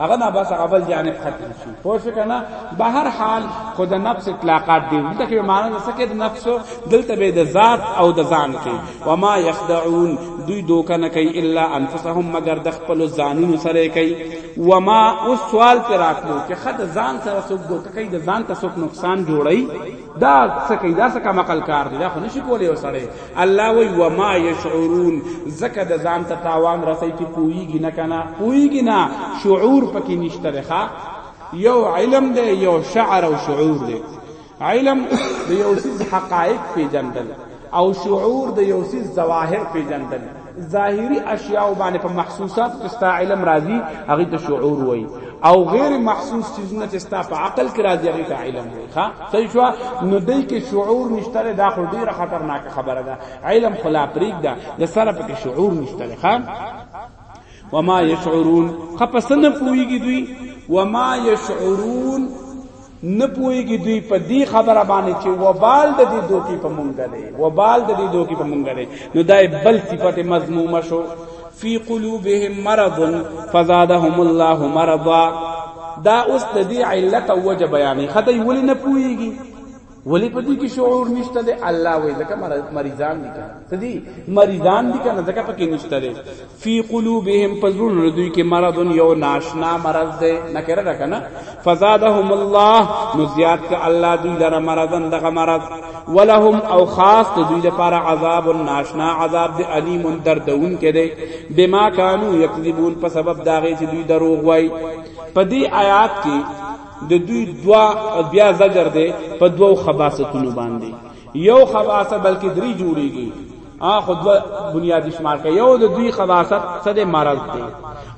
هغه نه بس هغه بل جانب ختم شي پوه شو کنه به هر حال خو د نفس اطلاقات دی دلته کې معنا ده څه کې د نفس دلته به د ذات او د ځان کې و ما یخدعون دوی دوکه نه کوي الا انفسهم مگر د خپل ځانونو سره کوي و ما او سوال پر راتلو چې خد ځان سره څوک دوکه کوي د ځان ته څوک نقصان جوړي دا سکی دا سکه مقل کار دی دا خو نشي کولای وسړی الله وی و ما یشعرون زکه د ځان ته تاوان رسي چې پویږي نه کنه پویږي نه شعور پکې نشته ښا یو علم دی یو شعر او شعور دی علم د یو څه حقایق پیژندل او شعور د یو سیز ظواهر پیژندل ظاهری اشیاء باندې په محسوسات کې ستا علم راځي هغه ته شعور وای او غیر محسوس چیزونه چې ستا په عقل کې راځي هغه ته علم وای ها صحیح شو نو دای کې شعور نشته دا خو ډیره خطرناک خبره ده علم خلا پریک ده د سره په شعور نشته ښا وما يشعرون خپسنه پويږي دوی وما يشعرون نه پويږي دوی په دې خبره باندې چې وبال د دې دوکي په مونږ دی وبال د دې دوکي په مونږ دی نو دای بل صفت مضمومه شو فی قلوبهم مرض فزادهم الله مرضا دا اوس د دې علت او وجه بیانې خدای ولی نه پويږي ولی په دې کې شعور نشته دی الله وې ځکه مریضان دي کنه ته دي مریضان دي کنه ځکه پکې نشته دی فی قلوبهم پزړونو د دوی کې مرض یو ناشنا مرض دی نکره ده کنه فزادهم الله نو زیات ک الله دوی لره مرضن دغه مرض ولهم او خاص د دوی لپاره عذاب ناشنا عذاب دی الیم دردون کې دی بما کانوا یکذبون په سبب داغه چې دوی دروغ وای په دې آیات کې د دوی دوا بیا زجر دی په دوو خباستونو باندې یو خواصه بلکې درې جوړیږي ا خود بنیادی شمار کوي یو د دوی خواصه څه د مرض دی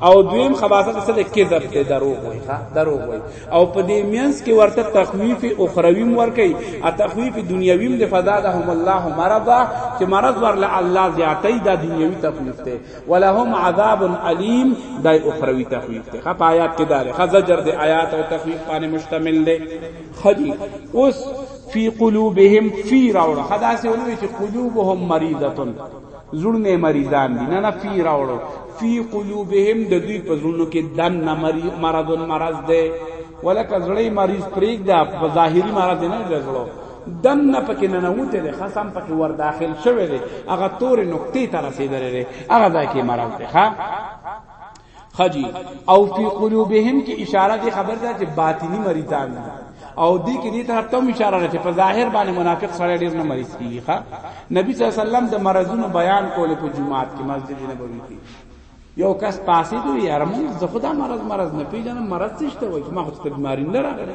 او دویم خباست څه د کذب ته دروغ وای ښا دروغ وای او په دې مینس کې ورته تخویف اخروی مور کوي ا تخویف دنیوی د فزادهم الله مرضا چې مرض ورله الله زیاتې د دنیوی تخویف ته ولهم عذاب الیم د اخروی تخویف ته خپ آیات کې دار خزجر د آیات او تخویف باندې مشتمل دی خدي اوس فی قلوبهم فی راوړه خدا سه ونه چې قلوبهم مریضتون زړونه مریضان دي نه نه فی راوړو فی قلوبهم د دوی په زړونو کې دن نه مری مرضون مرض ده ولکه زړی مریض پریګ ده په ظاهری مرض نه ده زړو دن نه پکې نه نوته ده خاصم پکې ور داخل شوه ده هغه تور نقطې ته رسیدلې ده هغه ځکه مرض ده ها خجی او فی قلوبهم کی اشاره دی خبر ده چې باطینی مریضان دي او دې کې دې طرف ته اشاره ده چې په ظاهر باندې منافق سره ډیر نه مریض کیږي ښا نبی صلی الله علیه وسلم د مرزونو بیان کول په جمعات کې مسجد نبوی کې یو کس پاسې دوی یارمون زه خدا مرز مرز نه پیژنم مرز څه شته وای ما خو ته بیماری نه راغله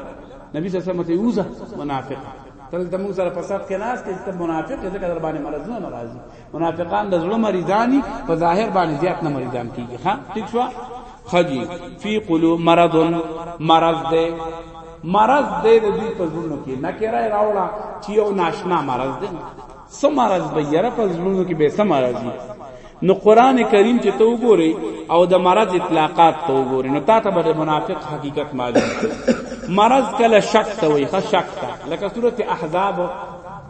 نبی صلی الله علیه وسلم ته یوزه منافق تل د موږ سره په صف کې ناس ته منافق دې کله باندې مرزونه ناراضي منافقان د زړه مریضانی په ظاهر باندې زیات نه مریضان کیږي ها ٹھیک شو خجی فی قلوب مرض مرض ده مرض ده د دې په زړه کې نه کړه راوړه چې یو ناشنا مرض ده سم مرض به یره په زړه کې به سم مرض دی نو قران کریم چې ته وګوري او د مرض اطلاقات ته وګوري نو تا ته به منافق حقیقت معلوم مرض کله شک ته وي خ شک ته لکه سورته احزاب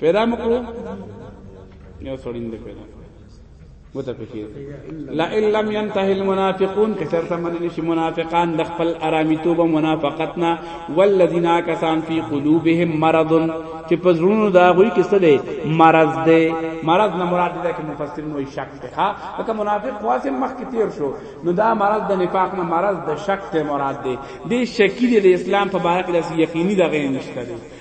پیدا مکړو یو سړی دې پیدا وته پکې لا ان لم ينتهي المنافقون کثر ثمن نش منافقان د خپل ارامي توب منافقتنا والذین کسان فی قلوبهم مرض چې پزړونو دا غوي کې څه دی مرض دی مرض نه مراد دی کې مفسرین وایي شک ته ها لکه منافق خاصه مخ کې تیر شو نو دا مرض د نفاق نه مرض د شک ته مراد دی دی شکی دی د اسلام په باره کې د یقیني دغه نشته دی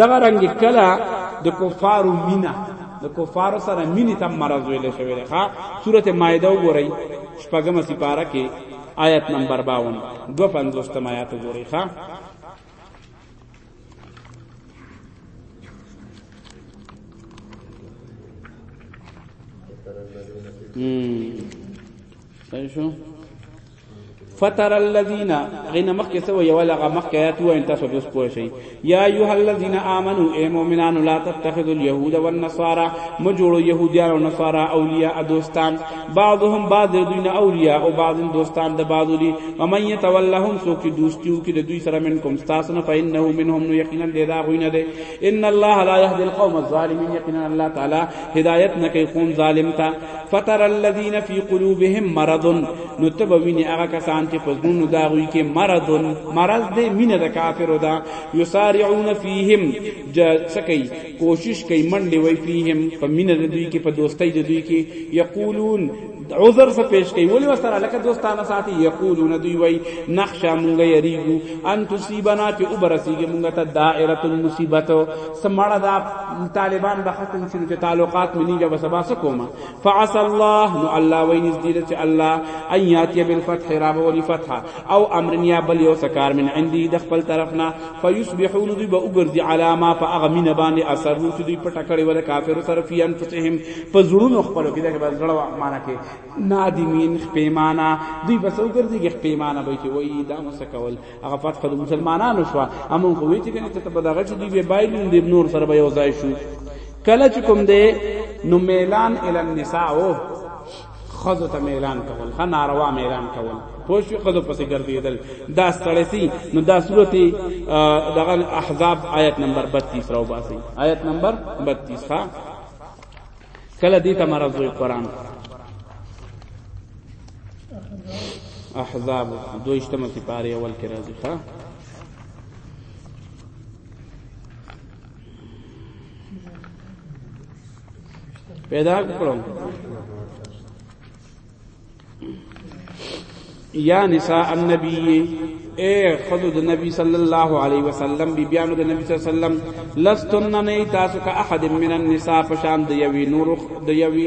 دغه رنګ کله د کفارو مینا د کفارو سره مینې تم مرز ویل شوی دی ښا سورته مائده وګورئ شپږم سپاره کې آیت نمبر 52 دو پنځوستم آیت وګورئ ښا Mm. صحیح شو فتر الذين غنه مخکې سو یو لغه مخکې آیات و ان تاسو به پوه شئ یا ایها الذين امنوا اي مؤمنان لا تتخذوا اليهود والنصارى مجوړو يهوديان او نصارا اولیاء دوستان بعضهم بعض دین اولیاء او بعض دوستان د بعض دي ومن يتولهم سو کې دوستیو کې د دوی سره منکم تاسو نه فإنه منهم نو یقینا د دا غوینه ده ان الله لا يهدي القوم الظالمين یقینا الله تعالی هدایت نه کوي قوم ظالم ته فتر الذين في قلوبهم مرض نو ته به ویني هغه کسان چې په زړونو دا غوي کې مرض مرض دې مینه د کافرو دا یسارعون فیهم سکی کوشش کوي منډې وای فیهم په مینه د دوی کې په دوستۍ د دوی کې یقولون عذر څه پیش کوي ولی وسره لکه دوستانه ساتي یقولون دوی وای نخشا مونږ یریګو ان تصيبنا چې وبرسیږي مونږ ته دائره المصیبت سمړه دا طالبان به ختم شي چې تعلقات مې نیګه به سبا سکوما فعس الله نو الله وین دې چې الله ایات بالفتح راب ول فتح او امر نیا بل یو سکار من عندي د خپل طرفنا فیصبحون ذی به وګرځي علامه فاغمن باندې اثر نو چې دوی پټه کړي ول کافر سره فی انفسهم په زړونو خپل کې دغه زړه معنا کې نادمین پیمانا دوی بس وګرځي پیمانا به چې وای دا مسکول هغه فتح د مسلمانانو شو امون خو وی چې کنه ته په دغه کې دی به بایلون دی نور سره به یو ځای شو کله چې کوم دی نو میلان ال النساء او خذو ته میلان کول خ ناروا میلان کول پوش خذو پسې ګرځیدل دا سړسی نو دا سورته دغه احزاب آیت نمبر 32 راو باسي آیت نمبر 32 ها کله دې ته مرز قرآن احزاب دویشتمه کې پاره اول کې راځي ښا پیدا کړم یا نساء النبی اے خود د نبی صلی الله علیه وسلم بی بیان د نبی صلی الله علیه وسلم لستن نه تاسو کا احد من النساء پشان د یوی نور د یوی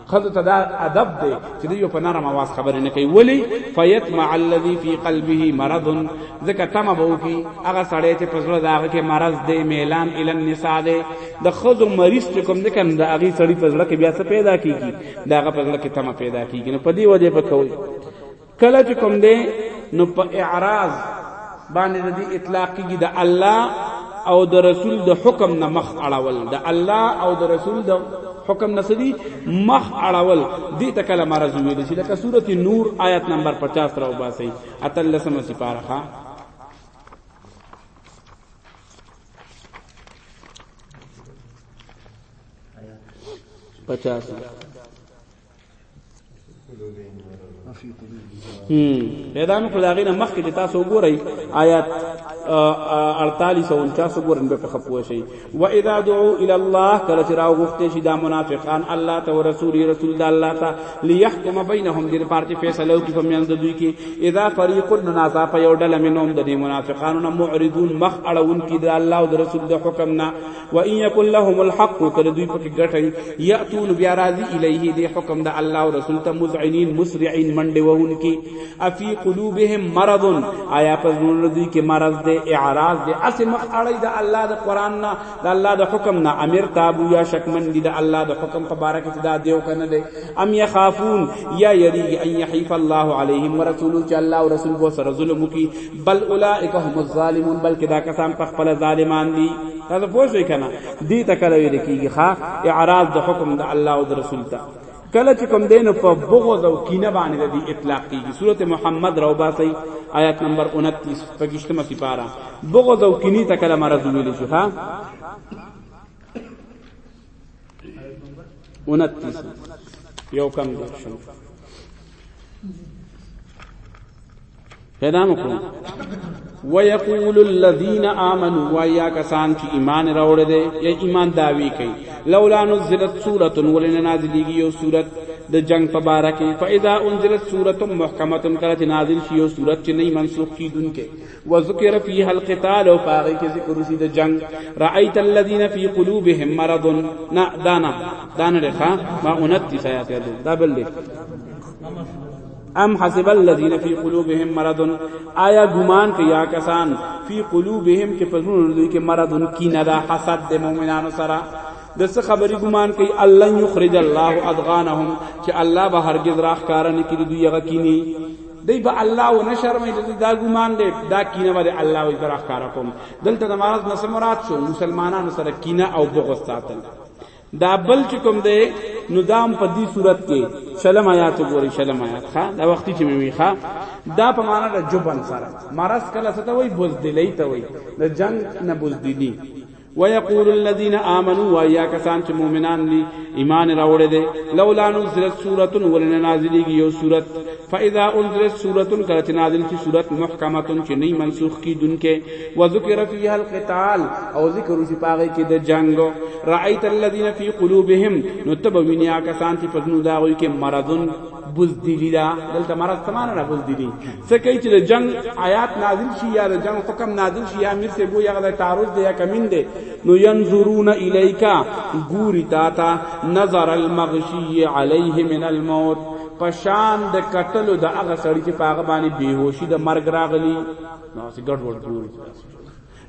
خذ ته دا ادب دی چې دوی په نرم आवाज خبرې نه کوي ولی فیتمع الذی فی قلبه مرض ځکه تم به وکي هغه سړی چې پزړه داغه کې مرض دی میلان ال النساء دی د خذ مریض چې کوم دکم د هغه سړی پزړه کې بیا څه پیدا کیږي داغه پزړه کې تم پیدا کیږي نو په دې وجه به کوي کله چې کوم دی نو په اعراض باندې د دې اطلاق کیږي د الله او د رسول د حکم نه مخ اړول د الله او د رسول د حکم نه سدي مخ اړول دې ته کله مرز ویل شي لکه سورته نور آیت نمبر 50 راو باسي اتلسم سپاره ها پچاس پیدا نو کړه غینه مخکې د تاسو وګورئ آیات 48 او 49 وګورئ به خپوه شي و اذا دعوا الى الله کله چې راو غوښته شي دا منافقان الله ته او رسول رسول د الله ته ليحكم بينهم د پارتي فیصله او کې په میان د دوی کې اذا فريق ناصا په یو ډله منهم د منافقانو معرضون مخ اړون کې د الله او رسول د حکم نه و ان یکن لهم الحق کله دوی پکې ګټي یاتون بیا راضی الیه دی حکم د الله او رسول ته مذعنین مسرعين منډه وونکي افی قلوبهم مرض آیا پس نور دوی کې مرض دی اعراض دی اس مخ اړی د الله د قران نه د الله د حکم نه امر تابو یا شکمن دی د الله د حکم په باره کې دا دیو کنه دی ام یخافون یا یری ان یحیف الله علیهم ورسول چې الله او رسول بو سره ظلم کی بل اولئک هم الظالمون بلکې دا کسان په خپل ظالمان دي تاسو پوه شئ کنه دي ته کله ویل کیږي ښا اعراض د حکم د الله او د رسول ته کله چې کوم دین په بغض او کینه باندې دی اطلاق کیږي سوره محمد روبا سي آیت نمبر 29 پګشتمه سپارا بغض او کینی ته کله مرز ویل شي ها 29 یو کم دې شنو پیدا نکړو ويقول الذين امنوا ويا کسان چې ایمان راوړل دي یا ایمان داوی کوي لولا نزلت سوره ولن نازلېږي یو سوره د جنگ په باره کې فاذا انزلت سوره محکمه کله چې نازل شي یو سوره چې نه منسوخ کیدونکې و ذکر فیها القتال او پاره کې ذکر شي د جنگ رايت الذين في قلوبهم مرض نا دانا دانا لخوا ما 29 آیات دا بل دي ام حسب الذين في قلوبهم مرض آیا ګمان کیا کسان فی قلوبهم چې پزمون دوی کې مرض کینه دا حسد د مؤمنانو سره د څه خبرې ګمان کوي الله یخرج الله اذغانهم چې الله به هرگز راخ کار نه کړي دوی هغه کینی دی به الله و نشرمې دا ګمان دی دا کینه به الله و راخ کار کوم دلته د مرض نه مراد شو مسلمانانو سره کینه او بغض ساتل دا بل چې کوم دی نو دام په دې صورت کې شلم آیات وګوري شلم آیات ښا دا وخت چې مې ښا دا په معنا د جبن سره مرز کله څه ته وای بوزدلی ته وای د جنگ نه بوزدلی ويقول الذين امنوا ويا کسان چې مؤمنان دي ایمان راوړل دي لولا نزلت سوره ولنا نازلېږي یو سوره فاذا انزلت سوره کله چې نازل کی سوره محکمه چې نه منسوخ کی دن کې وذکر فيها القتال او ذکر شي پاغه کې د جنگ رأيت الذين في قلوبهم نو تبوینیا کسان چې پزنو دا وي کې مرضون بزدلی دا دلته مرض سمانه نه بزدلی څه کوي چې جنگ آیات نازل شي یا د جنگ حکم نازل شي یا میر سے گو یا غدا تعرض دی یا کمین دی نو ينظرون الیکا ګوري تا تا نظر المغشی علیه من الموت پشان د قتل د هغه سړی چې پاغه باندې بیهوشي د مرګ راغلی نو څه ګډ وډ ګوري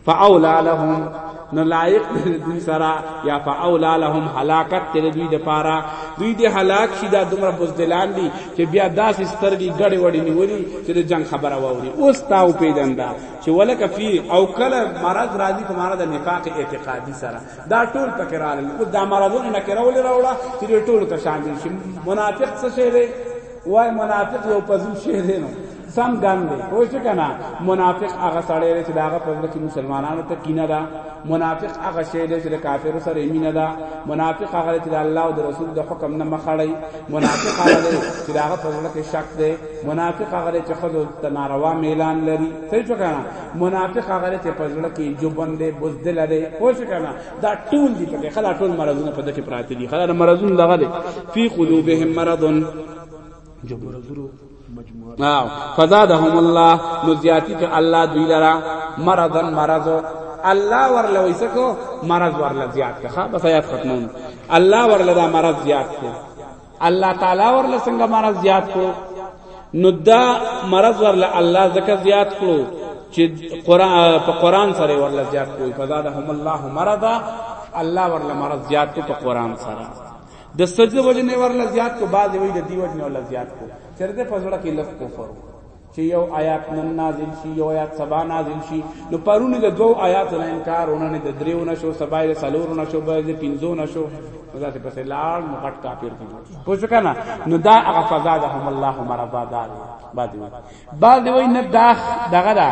فاولا لهم نو لایق دی دوی سره یا فاولا لهم هلاکت دی دوی د پاره دوی د هلاک شي دا دومره بوزدلان دي چې بیا داسې سترګې ګړې وړې نیولي چې د جنگ خبره واوري اوس تاو پیجندا چې ولکه فی او کله مرض راځي په معنا د نفاق اعتقادي سره دا ټول پکې راغلي او دا مرضونه نه کراول راوړه چې ټول ته شامل شي منافق څه شي دی وای منافق یو پزو شي دی نو سم ګند دی پوه شو کنه منافق هغه سړی دی چې داغه په ځکه مسلمانانو ته کینه ده منافق هغه شی دی چې د کافرو سره مینه ده منافق هغه چې د الله او د رسول د حکم نه مخړی منافق هغه دی چې داغه په ځکه شک دی منافق هغه دی چې خود ته ناروا میلان لري صحیح شو کنه منافق هغه دی چې په ځکه جوبن دی بوزدل دی پوه شو کنه دا ټول دی په خلا ټول مرزونه په دکې پراته دي خلا مرزونه دغه دی فی قلوبهم مرض جبر نعم فزادهم الله نو زیاتی ک الله دوی لرا مرضن مرض الله ورله وسکو مرض ورله زیات ک خا بس آیات ختمون الله ورله دا مرض زیات کو الله تعالی ورله څنګه مرض زیات کو نو دا مرض ورله الله زکه زیات کړو چې قران په قران سره ورله زیات کوي فزادهم الله مرضا الله ورله مرض زیات کو په قران سره د سجده وجه نه ورله زیات کو بعض وی د دی وجه نه ورله زیات کو چرته په زړه کې لږ کفر چې یو آیات نن نازل شي یو آیات سبا نازل شي نو پرونه د دوو آیاتو نه انکار ونه نه د دریو نه شو سبا یې سلور نه شو به د پنځو نه شو دا څه پسې لاړ نو غټ کافر کیږي پوه شو کنه نو دا هغه فزادهم الله مرضا دار بعد بعض وای نه دا دغه دا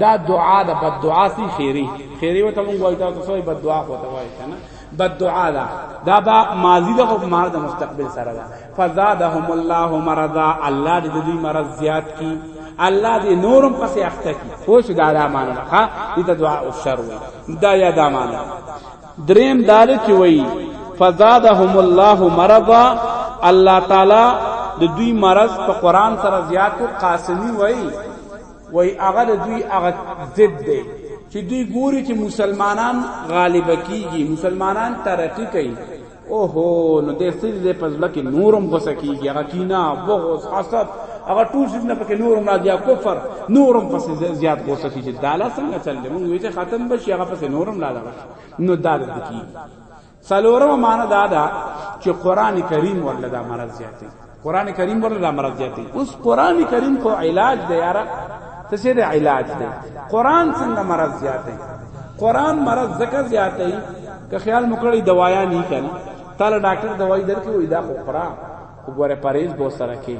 دا دعا ده بد دعا سی خیری خیری وته مونږ وای تاسو سوې بد دعا خو ته وای کنه بد دعا ده دا با ماضی ده خو مار ده مستقبل سره ده فزادهم الله مرضا الله دې دې مرض زیات کی الله دې نورم پسې اخته کی خو شو دا دا معنا ده ها دې دعا او شر وای دا یا دا معنا دریم دار چې وای فزادهم الله مرضا الله تعالی د دوی مرض په قران سره زیات کو قاسمی وای وای هغه د دوی هغه ضد دی چې دوی ګوري چې مسلمانان غالب کیږي مسلمانان ترقی کوي اوهو نو دې سړي دې په ځل کې نورم غوسه کیږي هغه کینا بغض حسد هغه ټول څه نه پکې نورم نه دی کفر نورم پس زیات غوسه کیږي دالا څنګه چل دی مونږ ویته ختم بشي هغه پس نورم لا لغش نو دال دکی سلورم معنا دا دا چې قران کریم ولدا مرز زیاتې قران کریم ورته دا مرض زیاتی اوس قران کریم کو علاج دی یاره ته څه دی علاج دی قران څنګه مرض زیاتی قران مرض زکه زیاتی که خیال مکړی دوايا نه کنه تعالی ډاکټر دوايي درکې وې دا خو قران وګوره پریز بو سره کې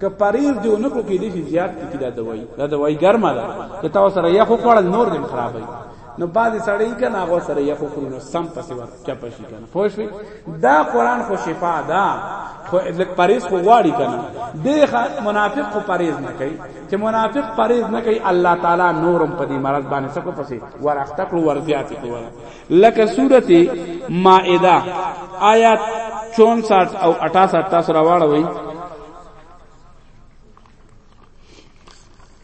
که پریز دی نه کو کې دې زیات کې دا دوايي دا دوايي ګرمه ده که تاسو سره یې خو خوړل نور دې خرابای نو بعضی سړی کنه هغه سره یو خوري نو سم پسې ور چپ شي کنه پوه شئ دا قران خو شفا ده خو لک پریز خو غواړي کنه دغه منافق خو پریز نه کوي چې منافق پریز نه کوي الله تعالی نورم په دې مرض باندې سکو پسې ورخته کړو ورزیات کړو لکه سورته مائده آیات 64 او 68 تاسو راوړوي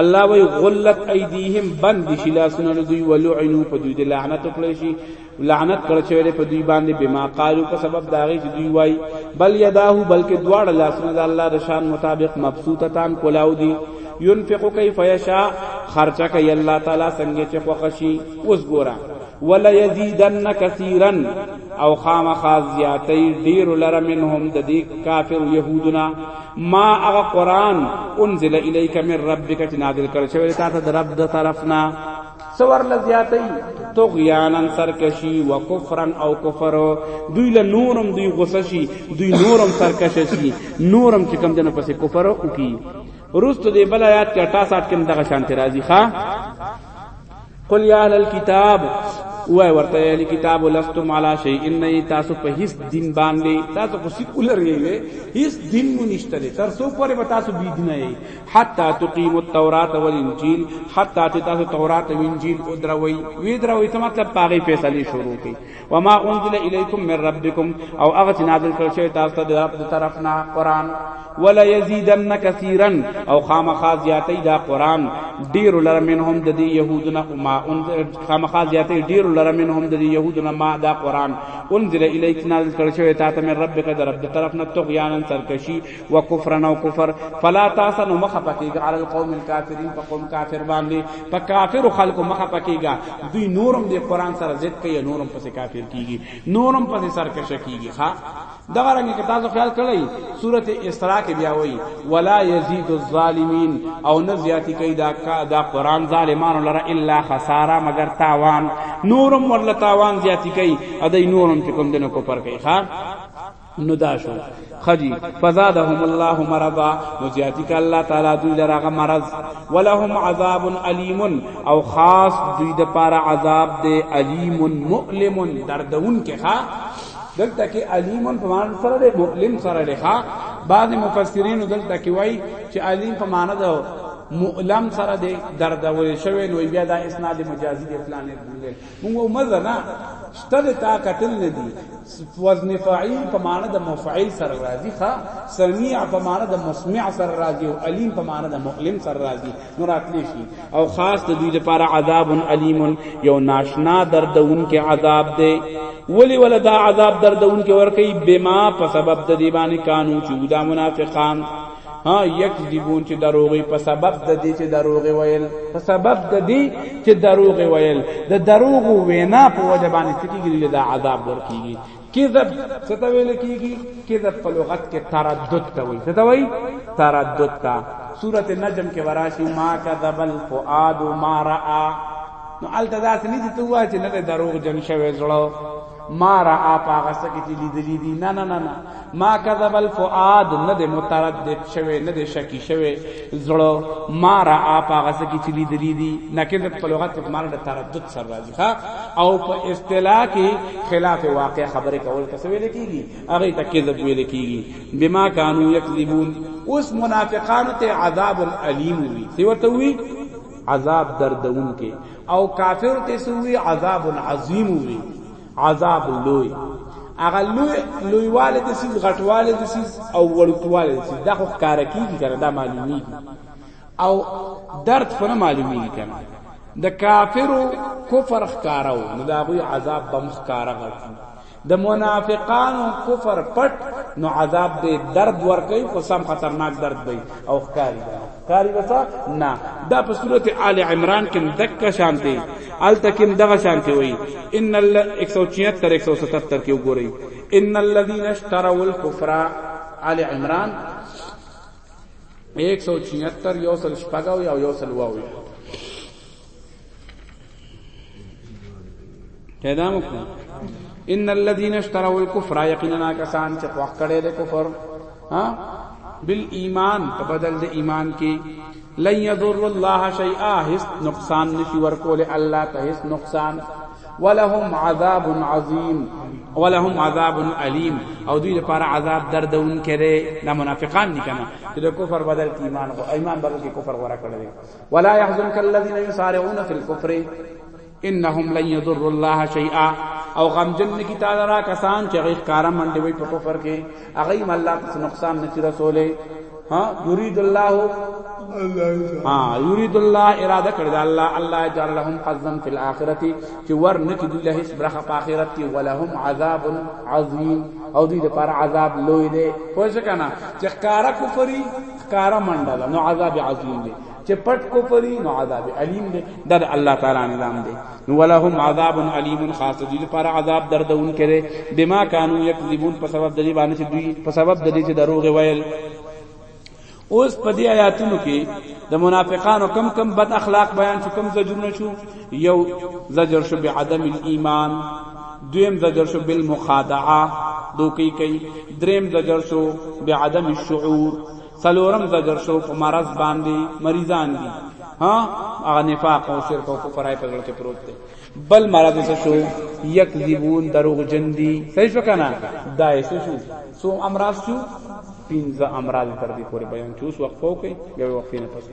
الله وی غلت ایدیهم بند شي لاسونه دوی ولعنو په دوی د لعنت کړی شي لعنت کړ شوی په دوی باندې بما قالو په سبب دا غي دوی وای بل یداه بلکې دواړه لاسونه د الله د شان مطابق مبسوطتان کولاو دي ينفق كيف يشاء خرچه کوي الله تعالی څنګه چې خوښي اوس ګورا ولا يزيدن كثيرا او خامخا زیاتی ډیر لره منهم د دې کافر يهودنا ما هغه قران انزل الیک من ربک چې نازل کړ شوی تا ته رب د طرفنا سور لزیاتی طغیانا سرکشی و کفرا او کفر دوی له نورم دوی غصه شي دوی نورم سرکشه شي نورم چې کم دنه پسې کفر وکي روستو دی بل آیات کې 68 کې دغه شانتی راځي ښا قل یا اهل الكتاب وای ورته اهل کتاب لستم علی شیء ان تاسو په هیڅ دین باندې تاسو خو سیکولر یې هیڅ دین مو نشته لري تر څو پورې به تاسو بی دین یې حتا تقیم التوراۃ والانجیل حتا چې تاسو تورات او انجیل او دروي وی دروي څه مطلب پاغي فیصله شروع کړي وما انزل الیکم من ربکم او هغه چې نازل کړ شوی تاسو ته د رب طرفنا قران ولا یزیدن کثیرا او خامخا زیاتی دا قران ډیر لر منهم د دې يهودنا ما انزل خامخا زیاتی ډیر لر منهم د دې يهودنا ما دا قران انزل الیک نازل کړ شوی تاسو من ربک د رب طرفنا طغیانا سرکشی وکفرا او کفر فلا تاسن مخه پکېګا علی القوم الکافرین په قوم کافر باندې په کافر خلق مخه پکېګا دوی نورم دی قران سره ضد کوي نورم پسې کافر کیږي نورم پسې سرکش کیږي ها دا رنګ کې تاسو خیال کړئ سورته اسراء کې بیا وایي ولا یزيد الظالمین او نه زیاتی کوي دا دا قران ظالمانو لره الا خساره مگر تاوان نورم ورلتاوان زیاتی کوي ادي نورم چې کوم دنه کو پر کوي ها نو دا شو خجی فزادهم الله مرضا نو زیاتی ک الله تعالی دوی لراغه مرض ولهم عذاب الیم او خاص دوی د پاره عذاب دی الیم مؤلم دردون کې ها دلته کې علیم په معنی سره دی مؤلم سره دی ها بعض مفسرین دلته کې وای چې علیم په معنی ده مؤلم سره دی درد ول شوی نو بیا دا اسناد مجازی دی فلانه دی موږ مزه نه ستل طاقت نه دی وزن فاعل په معنی د مفعل سره راځي ښا سميع په معنی د مسمع سره راځي او عليم په معنی د مؤلم سره راځي نو راتلی شي او خاص د دوی لپاره عذاب عليم یو ناشنا دردون کې عذاب دی ولی ولا دا عذاب دردون کې ورکی بما په سبب د دی باندې قانون چې دا منافقان ها یکذبون چې دروغي په سبب د دې چې دروغي ویل په سبب د دې چې دروغي ویل د دروغ وینا په وجه باندې کیږي د عذاب ورکیږي کذب څه ته ویل کیږي کذب په لغت کې تردد ته وایي څه ته وایي تردد ته سورۃ النجم کې وراشي ما کذب الفؤاد ما را نو التذات نه دي ته وایي چې نه دروغ جن شوی زړه ما را پاغه سکه چې لیدلې دي نه نه نه نه ما کذب الفؤاد نه د متردد شوه نه د شکی شوه زړه ما را پاغه سکه چې لیدلې دي نه کې په لغت کې مال د تردد سر راځي ها او په اصطلاح کې خلاف واقع خبره کول څه ویل کیږي هغه ته کذب ویل کیږي بما كانوا یکذبون اوس منافقانو ته عذاب الیم وی سی ورته وی عذاب دردون کې او کافر ته سوی عذاب عظیم وی عذاب لوی هغه لوی لویواله د سیس غټواله د سیس او وړوکواله د سیس دا خو کار کیږي کنه دا معلومیږي او درد خو نه معلومیږي کنه د کافرو کفر ښکاراو نو دا غوی عذاب بم ښکارا غټ د منافقانو کفر پټ نو عذاب دې درد ور کوي خو سم خطرناک درد دی او ښکاری دی ښکاری وتا نه دا په سورته آل عمران کې دک شانتي ال تکم دغه شانتي وای ان 176 177 کې وګورئ ان الذين اشتروا الكفر آل عمران 176 یوصل شپږ او یوصل واو پیدا مکو ان الذين اشتروا الكفر یقینا کسان چې په کړه د کفر ها بل ایمان په بدل د ایمان کې لن يضر الله شيئا هیڅ نقصان نشي ورکول الله ته هیڅ نقصان ولهم عذاب عظیم ولهم عذاب الیم او دوی لپاره عذاب دردون کړي دا منافقان دي کنه چې د کفر بدل کې ایمان غو ایمان بدل کې کفر غوړه کړی ولا يحزنك الذين يسارعون في الكفر انهم لن يضر الله شيئا او غمجن کی تعالی را کسان چې غیخ کارا منډي وي په کفر کې هغه یم الله ته نقصان نه رسولې ها یرید الله ها یرید الله اراده کړی دا الله الله جعل لهم حظا فی الاخرته چې ور نه کی له هیڅ برخه په اخرت کې ولهم عذاب عظیم او دې لپاره عذاب لوی دی پوه شو کنه چې کارا کفری کارا منډه ده نو عذاب عظیم دی چې پټ کو پری نو عذاب الیم دی دا د الله تعالی نظام دی نو ولهم عذاب الیم خاص دی پر عذاب دردون کړي بما کانوا یکذبون په سبب د دې باندې چې دوی په سبب د دې چې دروغ ویل اوس په دې آیاتونو کې د منافقانو کم کم بد اخلاق بیان شو کم زجرونه شو یو زجر شو بعدم الايمان دویم زجر شو بالمخادعه دوکي کوي دریم زجر شو بعدم الشعور سلورم زجر شو په مرض باندې مریضان دي ها هغه نفاق او شرک او کفر په ځل کې پروت دی بل مرض څه شو یک دیوون دروغ جن دي صحیح شو کنه دا یې شو سو امراض شو پینځه امراض تر دې پورې بیان چې اوس وقفو کې یو وقفې نه پسې